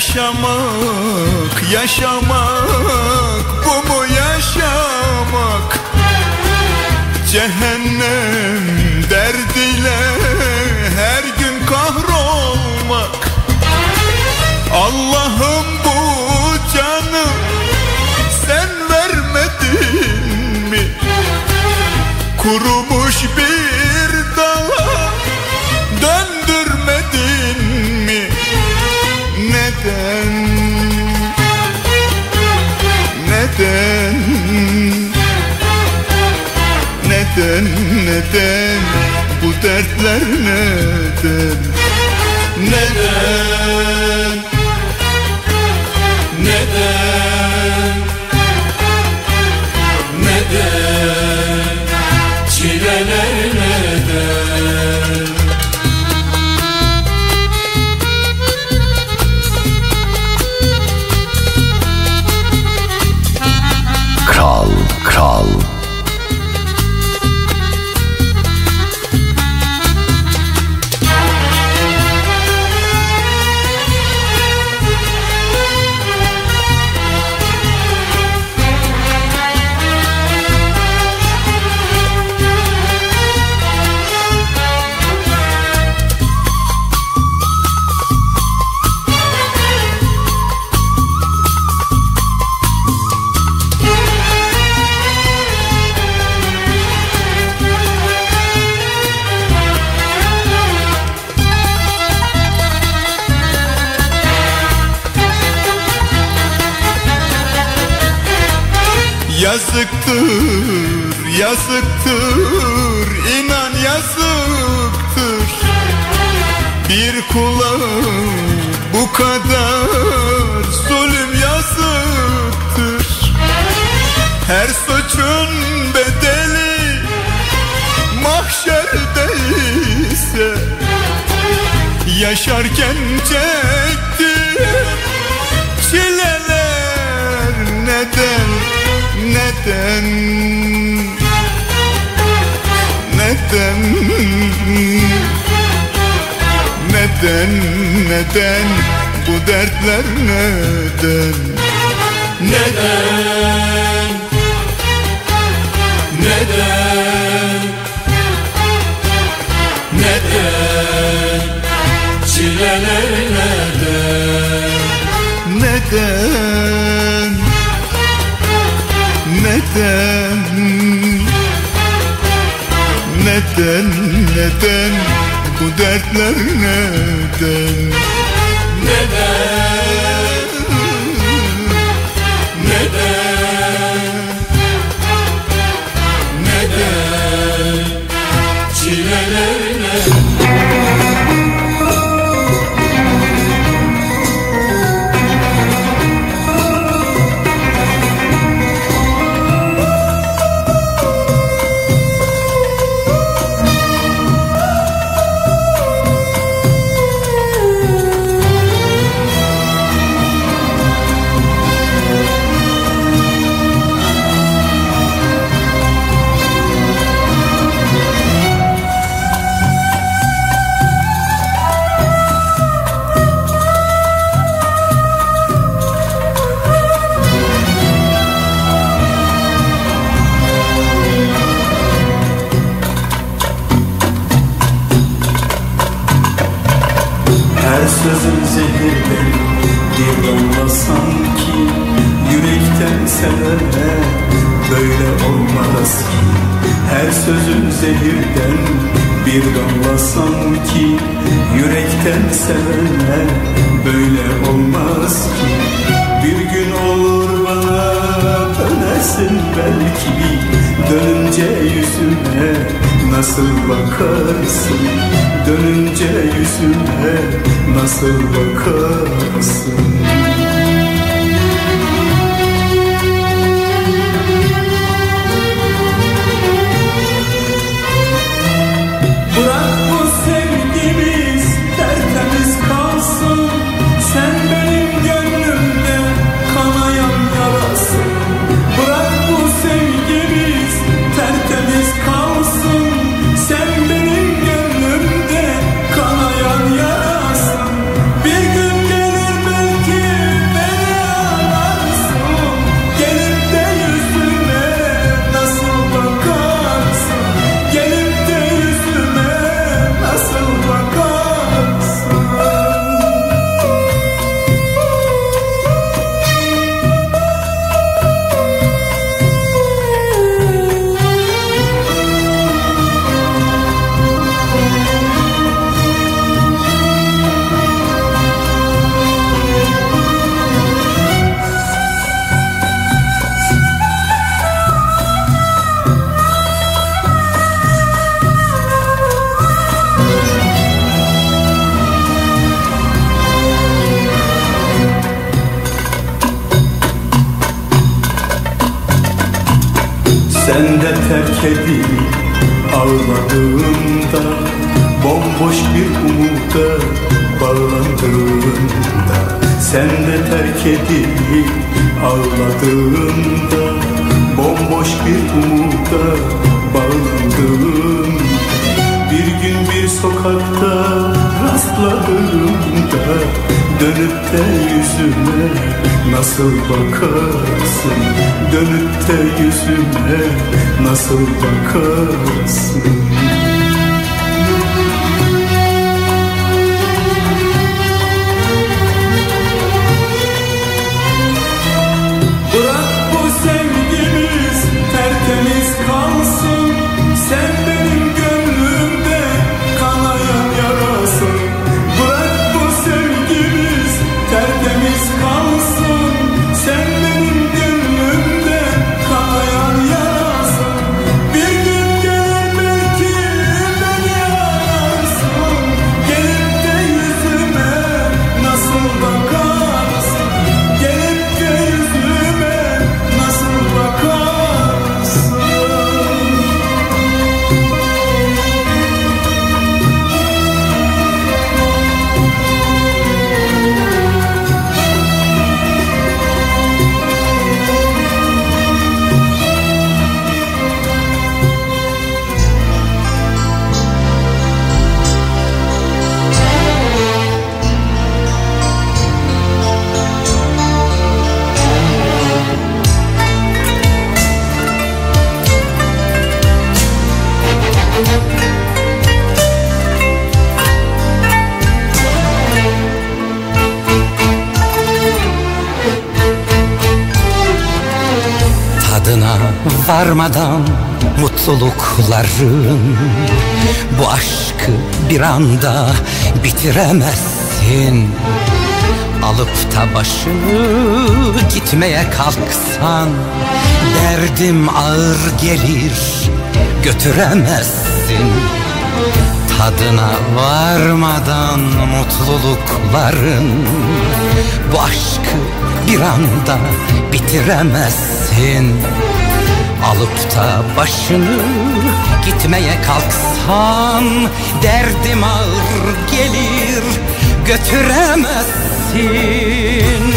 Yaşamak, yaşamak, bu mu yaşamak? Cehennem derdiyle her gün kahrolmak Allah'ım bu canı sen vermedin mi? Kurumuş bir Neden? Neden? Bu dertler neden? Neden? Neden? Neden? Çileler neden? Kral, kral. Yazıktır, yazıktır, inan yazıktır. Bir kula bu kadar zulüm yazıktır. Her suçun bedeli mahşerde ise Yaşarken çekti neden? Neden? Neden neden? Bu dertler neden? Neden? Neden neden? Neden neden? Bu dertler neden? Neden Sevene böyle olmaz Her sözün zehirden bir damla sanki Yürekten sevene böyle olmaz. Ki Bir gün olur bana dönersin belki Dönünce yüzüme nasıl bakarsın? Dönünce yüzüme nasıl bakarsın terk edilip ağladığında Bomboş bir umuda bağlandığında Sen de terk edilip ağladığında Bomboş bir umuda bağlandığında Bir gün bir sokakta rastladığımda Dönüp de yüzüme nasıl bakarsın? Dönüp de yüzüme nasıl bakarsın mutlulukların Bu aşkı bir anda bitiremezsin. Alıp da başını gitmeye kalksan Derdim ağır gelir götüremezsin. Tadına varmadan mutlulukların Bu aşkı bir anda bitiremezsin Alıp da başını gitmeye kalksan Derdim ağır gelir götüremezsin.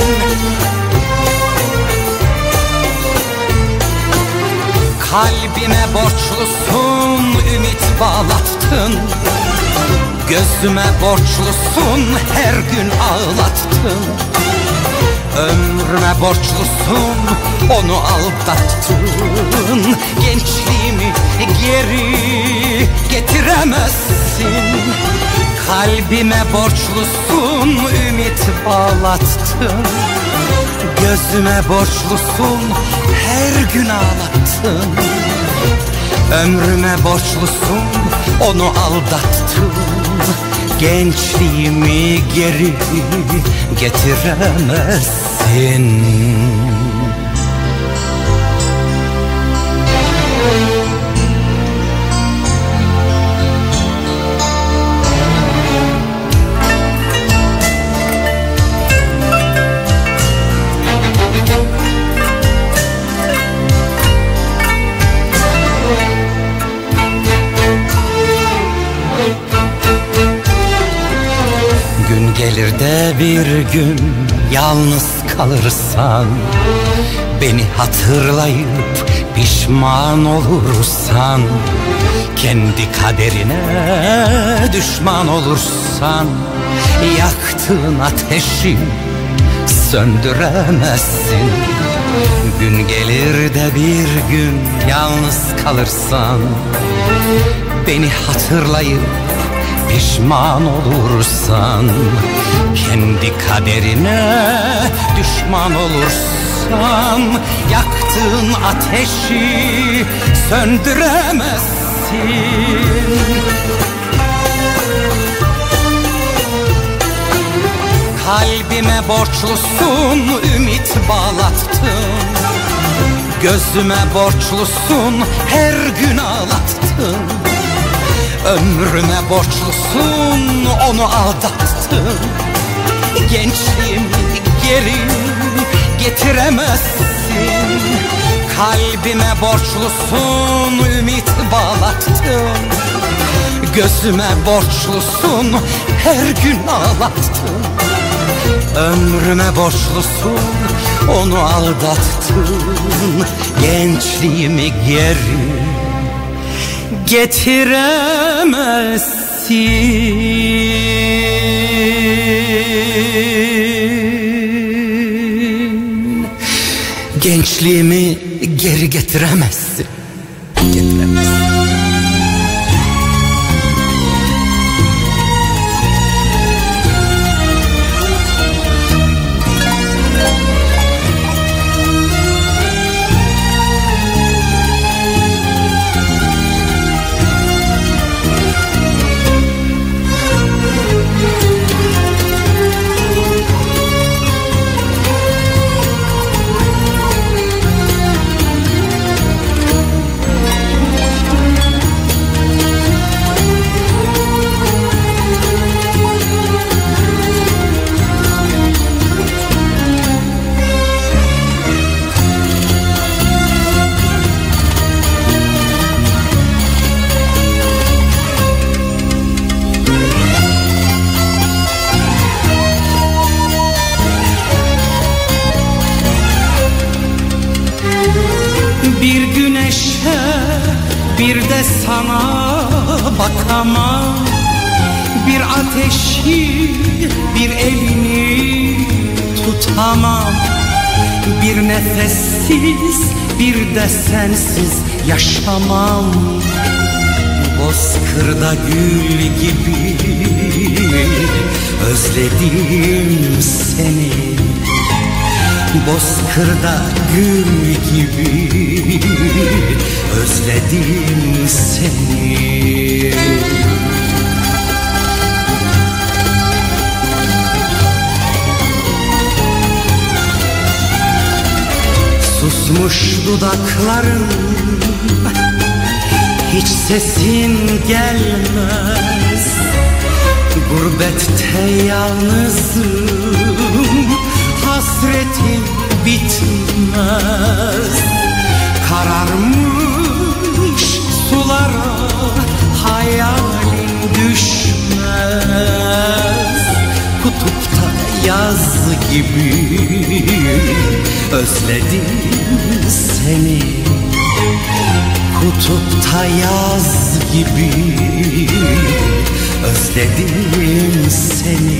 Kalbime borçlusun ümit bağlattın. Gözüme borçlusun her gün ağlattın Ömrüme borçlusun onu aldattın. Gençliğimi geri getiremezsin. Kalbime borçlusun ümit bağlattın. Gözüme borçlusun her gün ağlattın. Ömrüme borçlusun onu aldattın Gençliğimi geri getiremezsin de bir gün yalnız kalırsan Beni hatırlayıp pişman olursan Kendi kaderine düşman olursan Yaktığın ateşi söndüremezsin. Gün gelir de bir gün yalnız kalırsan Beni hatırlayıp pişman olursan Kendi kaderine düşman olursan Yaktığın ateşi söndüremezsin. Kalbime borçlusun ümit bağlattın. Gözüme borçlusun her gün ağlattın Ömrüme borçlusun onu aldattın. Gençliğimi geri getiremezsin. Kalbime borçlusun ümit bağlattın. Gözüme borçlusun her gün ağlattın. Ömrüme borçlusun onu aldattın. Gençliğimi geri getiremezsin. Gençliğimi geri getiremezsin Nefessiz bir de sensiz yaşamam. Bozkırda gül gibi özledim seni. Bozkırda gül gibi özledim seni Susmuş dudakların hiç sesin gelmez. Gurbette yalnızım hasretim bitmez. Kararmış sulara hayalin düşmez yaz gibi özledim seni. Kutupta yaz gibi özledim seni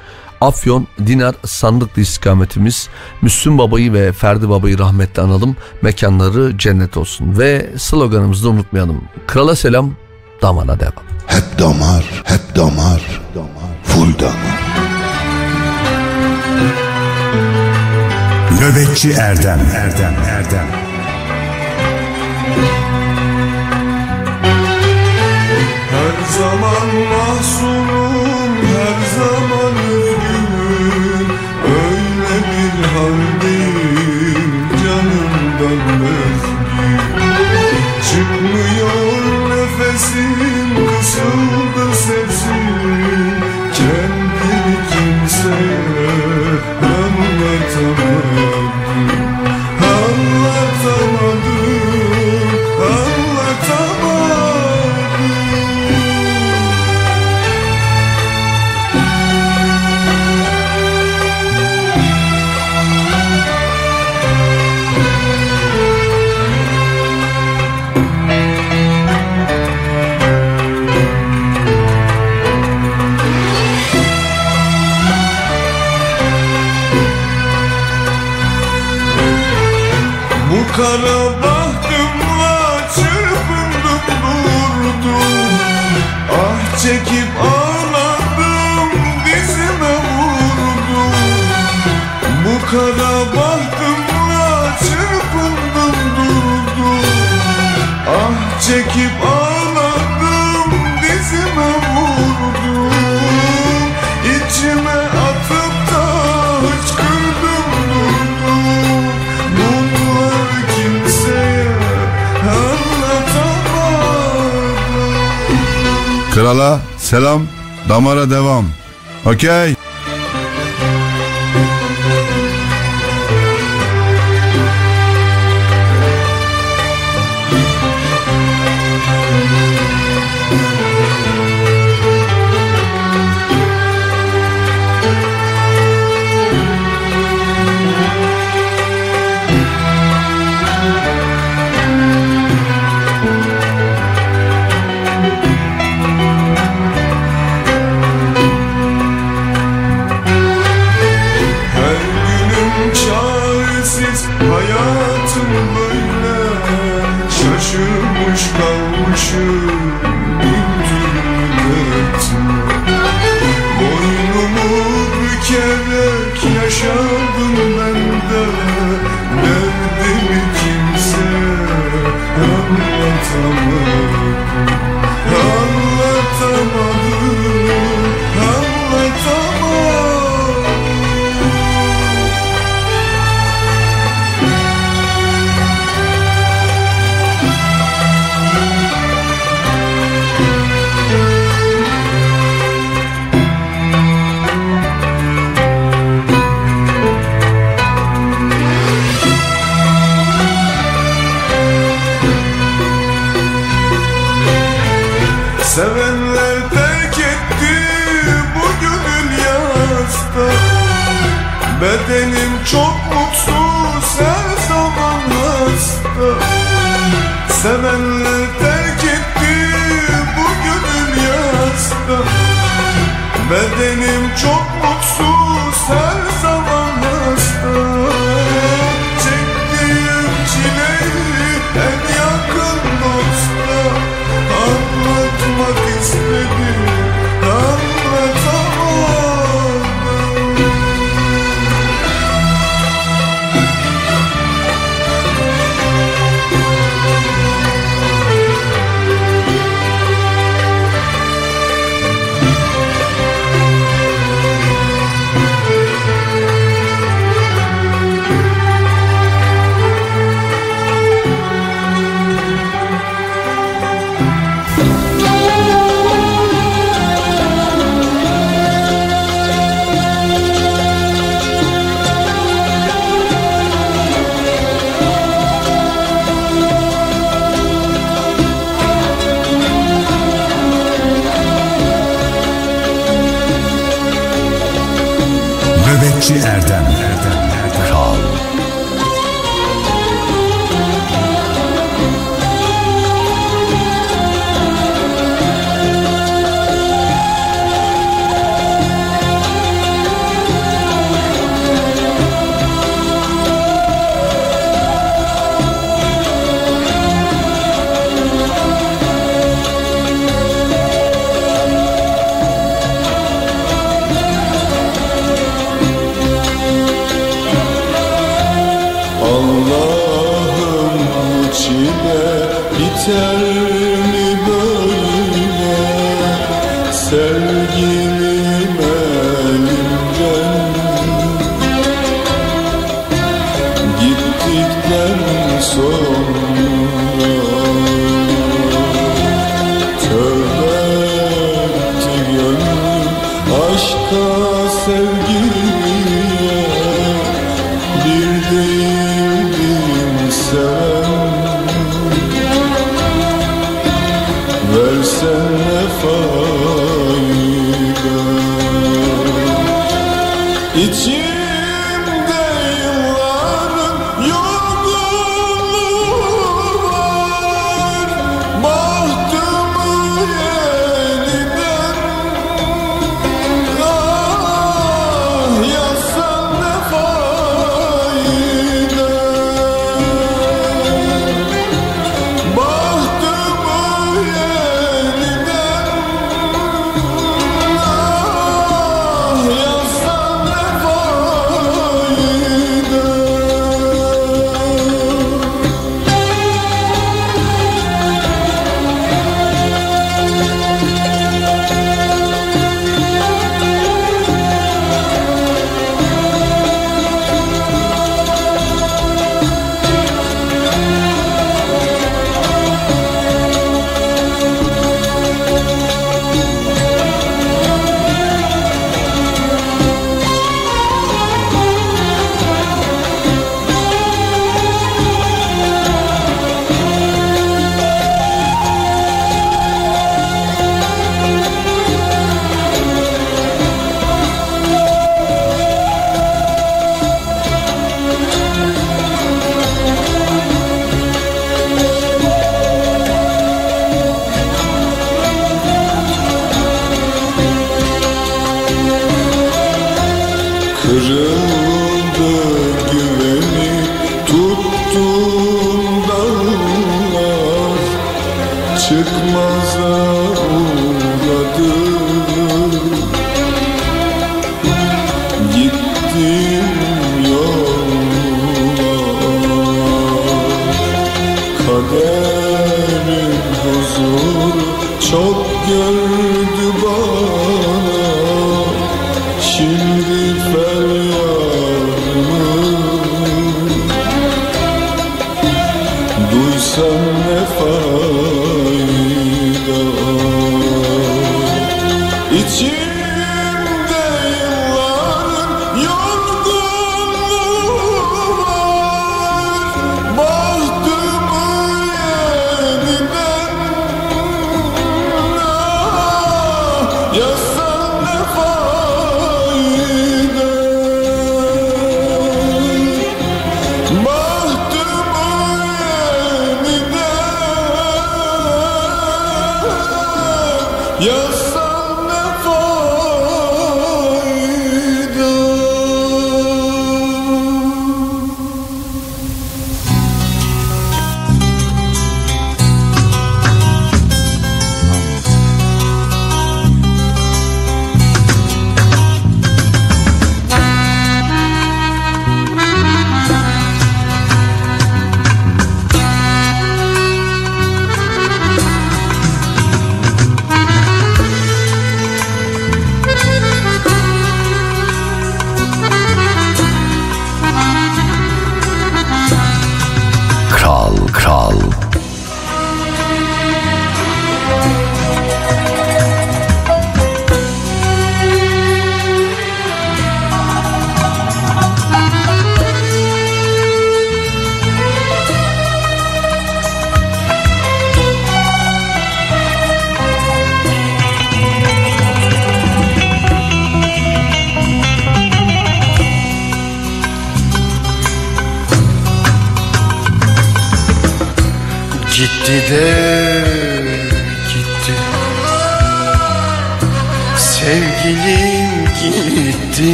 Afyon, Dinar, Sandıklı istikametimiz. Müslüm Baba'yı ve Ferdi Baba'yı rahmetle analım. Mekanları cennet olsun. Ve sloganımızı da unutmayalım. Krala selam, damara devam. Hep damar, hep damar, full damar. Nöbetçi Erdem Erdem Erdem Her zaman mahzunum, Krala selam, damara devam. Okey. Nöbetçi Erdem Erdem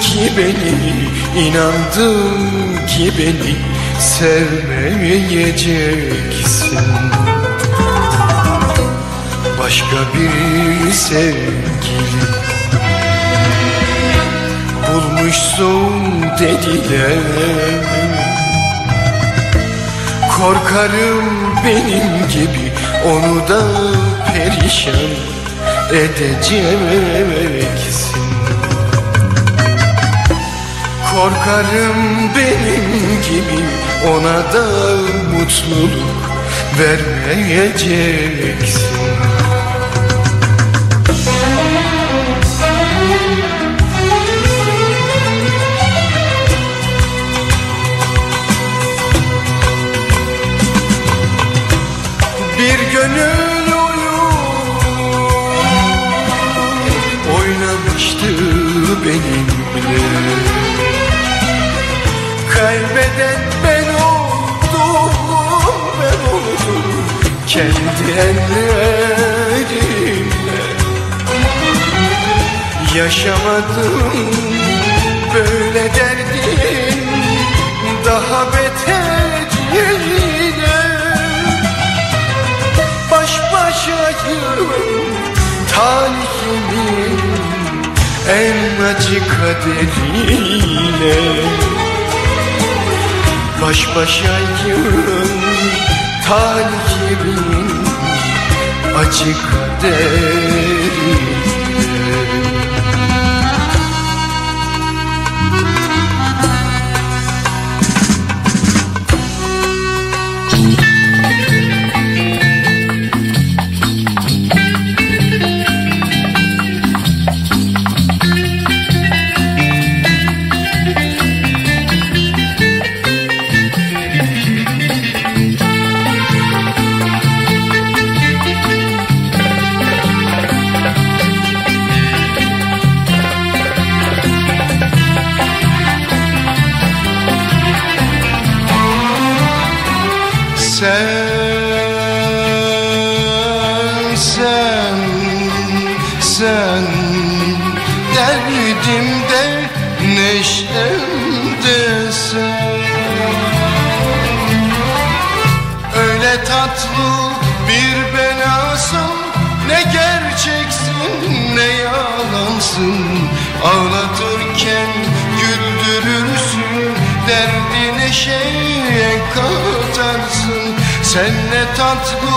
ki beni, inandım ki beni sevmeyeceksin. Başka bir sevgili bulmuşsun dediler. Korkarım benim gibi onu da perişan edeceksin Korkarım benim gibi ona da mutluluk vermeyeceksin kendi ellerimle Yaşamadım böyle derdin daha beteriyle Baş başayım talihimin en acı kaderiyle. Baş başayım talihimin acı kaderiyle Sen ne tatlı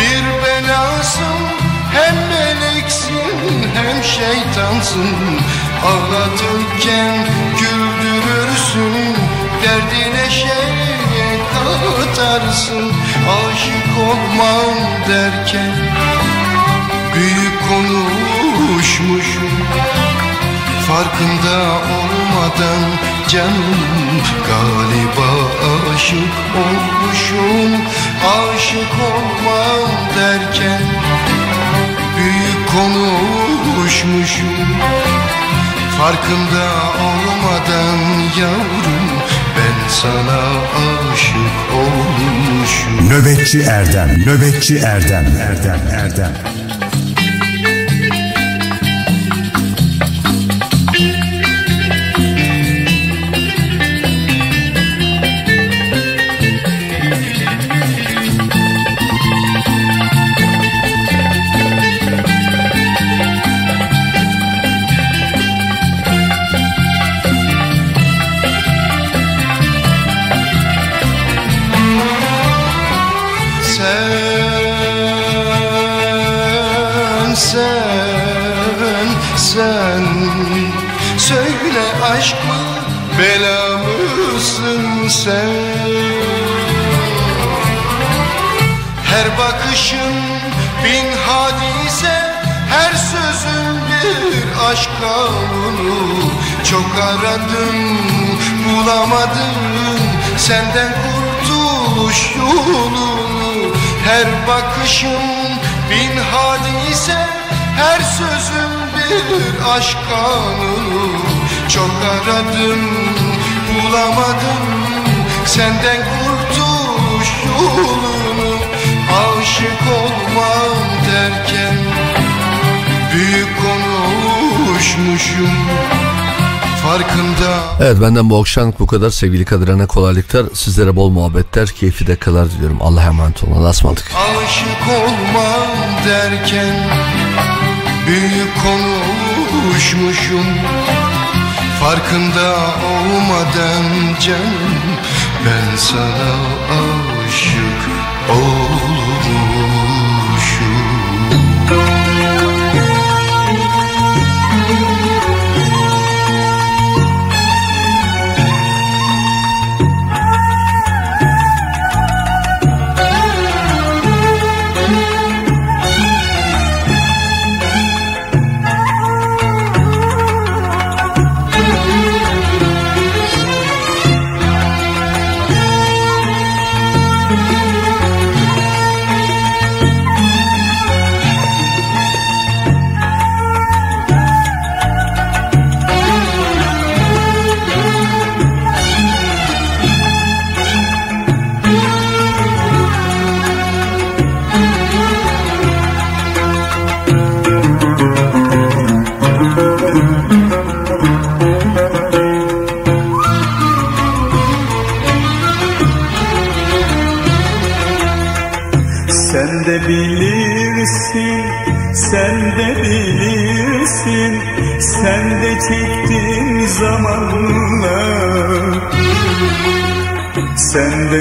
bir belasın. Hem meleksin hem şeytansın. Ağlatırken güldürürsün. Derdi neşeye katarsın Aşık olmam derken. Büyük konuşmuşum Farkında olmadan canım Galiba aşık olmuşum. Aşık olmam derken Büyük konuşmuşum. Farkında olmadan yavrum Ben sana aşık olmuşum. Nöbetçi Erdem, Nöbetçi Erdem, Erdem, Erdem. Sen, aradım bulamadım Senden kurtuluş yolunu. Her bakışın bin hadise Her sözün bir aşk kanunu Çok aradım bulamadım Senden kurtuluş yolunu. Aşık olmam derken Büyük konuşmuşum farkında. Evet benden bu akşamlık bu kadar sevgili Kadir Ana kolaylıklar. Sizlere bol muhabbetler keyifli dakikalar diliyorum. Allah'a emanet olun. Allah'a ısmarladık. Aşık olmam derken Büyük konuşmuşum. Farkında olmadan canım Ben sana aşık olmuşum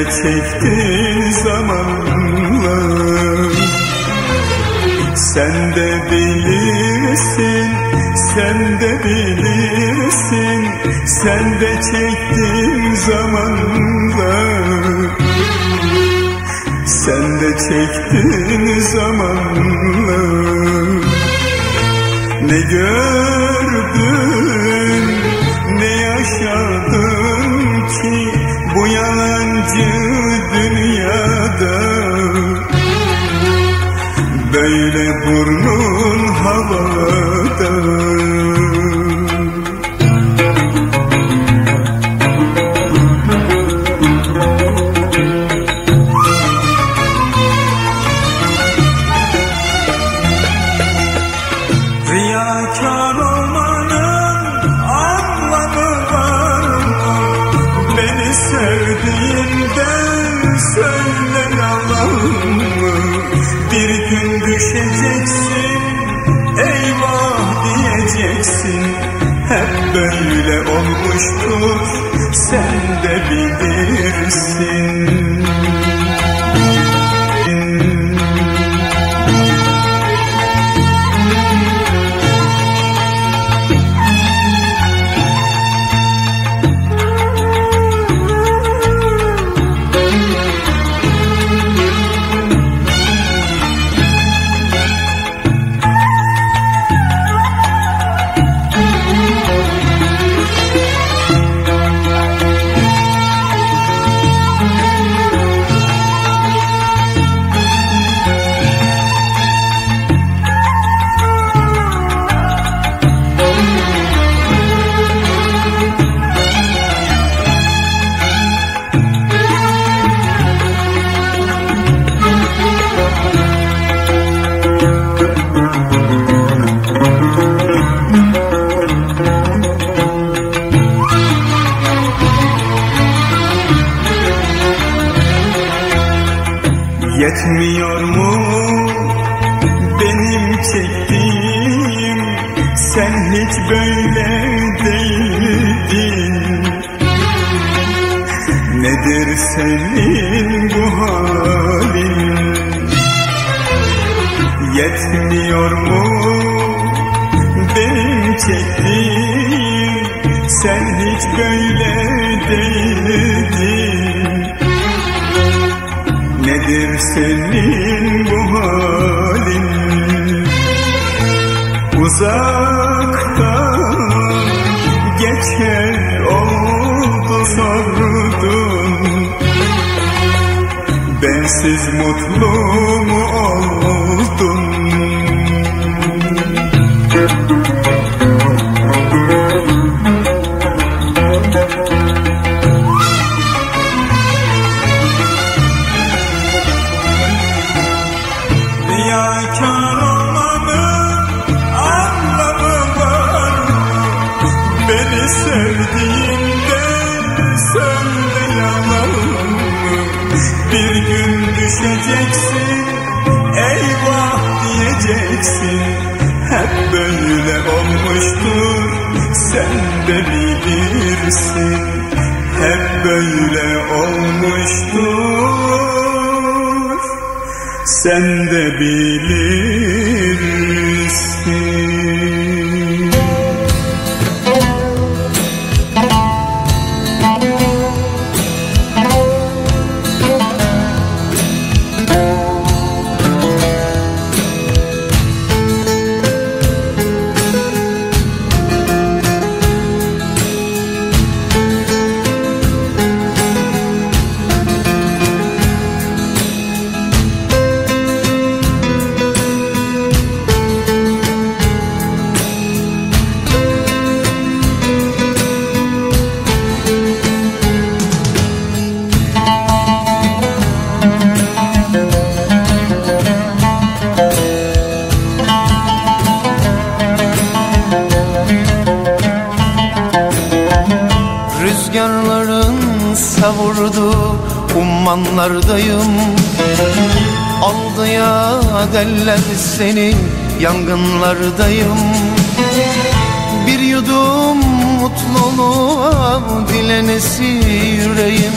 Çektin zamanla. Sen de bilirsin, sen de bilirsin. Sen de çektin zamanla. Sen de çektin zamanla. Ne gördün ne yaşadın Böyle burnun havada olmuştur, sen de bilirsin deller seni yangınlardayım. Bir yudum mutluluğa dilenesi yüreğim.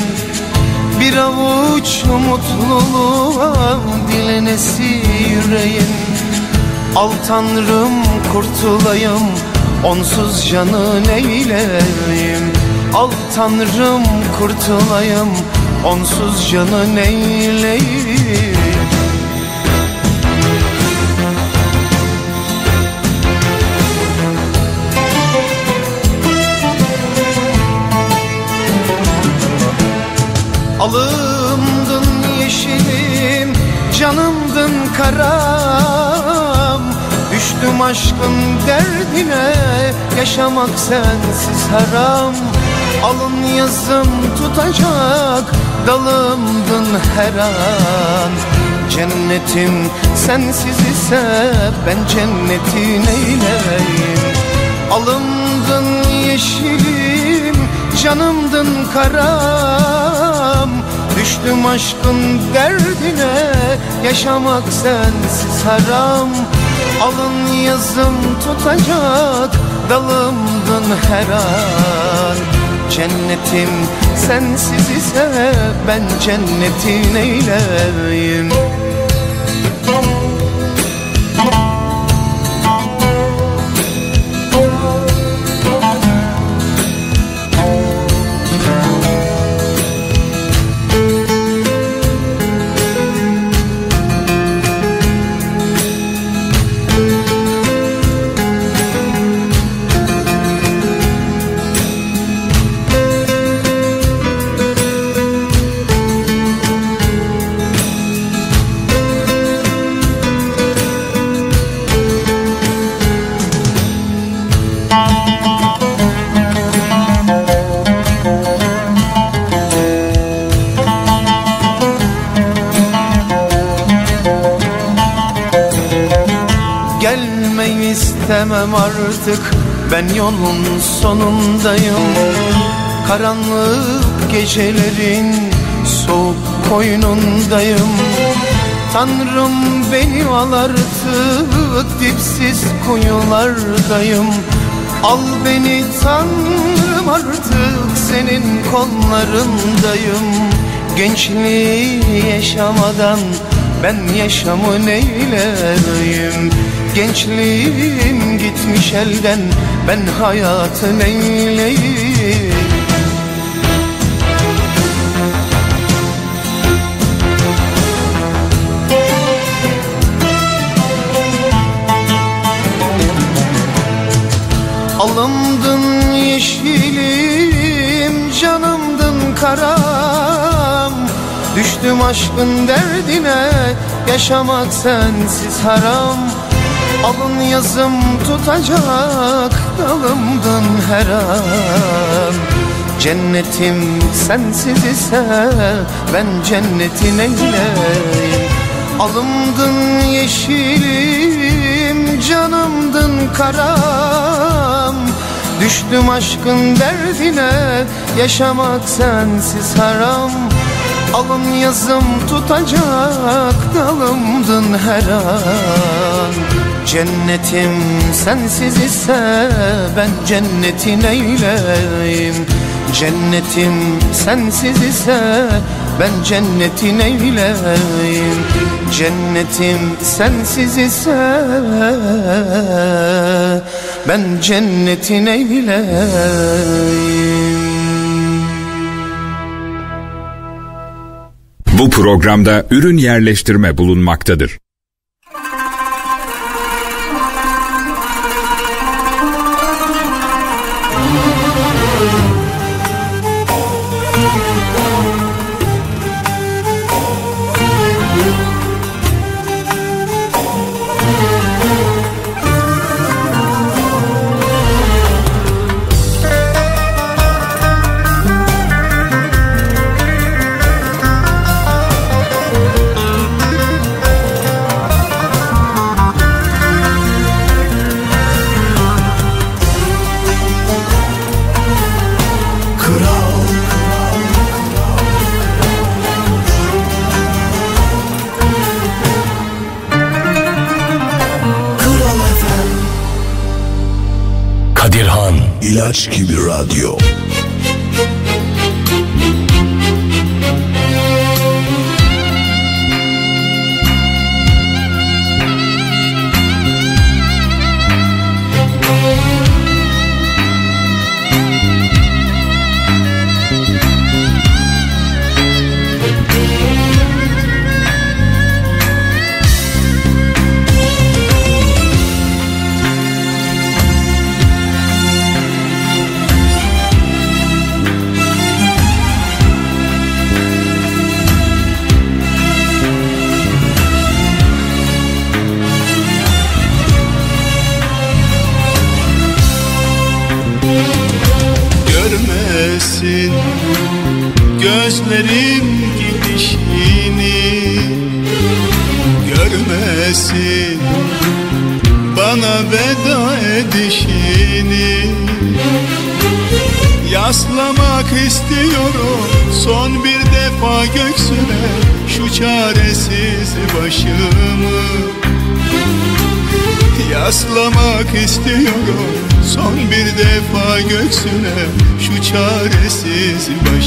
Bir avuç mutluluğa dilenesi yüreğim. Al tanrım kurtulayım Onsuz canı neyleyim? Al tanrım kurtulayım Onsuz canı neyleyim Alımdın yeşilim, canımdın karam. Düştüm aşkın derdine, yaşamak sensiz haram. Alın yazım tutacak, dalımdın her an. Cennetim sensiz ise ben cennetin eyleyim Alımdın yeşilim, canımdın karam Düştüm aşkın derdine Yaşamak sensiz haram. Alın yazım tutacak Dalımdın her an. Cennetim sensiz ise Ben cennetin eyleyim artık Ben yolun sonundayım. Karanlık gecelerin Soğuk koynundayım. Tanrım beni al artık Dipsiz kuyulardayım. Al beni Tanrım artık Senin kollarındayım. Gençliği yaşamadan ben yaşamı neyleyim Gençliğim gitmiş elden Ben hayatı neyleyim? Alımdın yeşilim Canımdın karam. Düştüm aşkın derdine Yaşamak sensiz haram Alın yazım tutacak Dalımdın her an. Cennetim sensiz ise Ben cennetin eyleyim Alımdın yeşilim Canımdın karam. Düştüm aşkın derdine Yaşamak sensiz haram. Alın yazım tutacak dalımdın her an Cennetim sensiz ise ben cennetin eyleyim Cennetim sensiz ise ben cennetin eyleyim Cennetim sensiz ise ben cennetin eyleyim Bu programda ürün yerleştirme bulunmaktadır. Gibi çaresiz başımı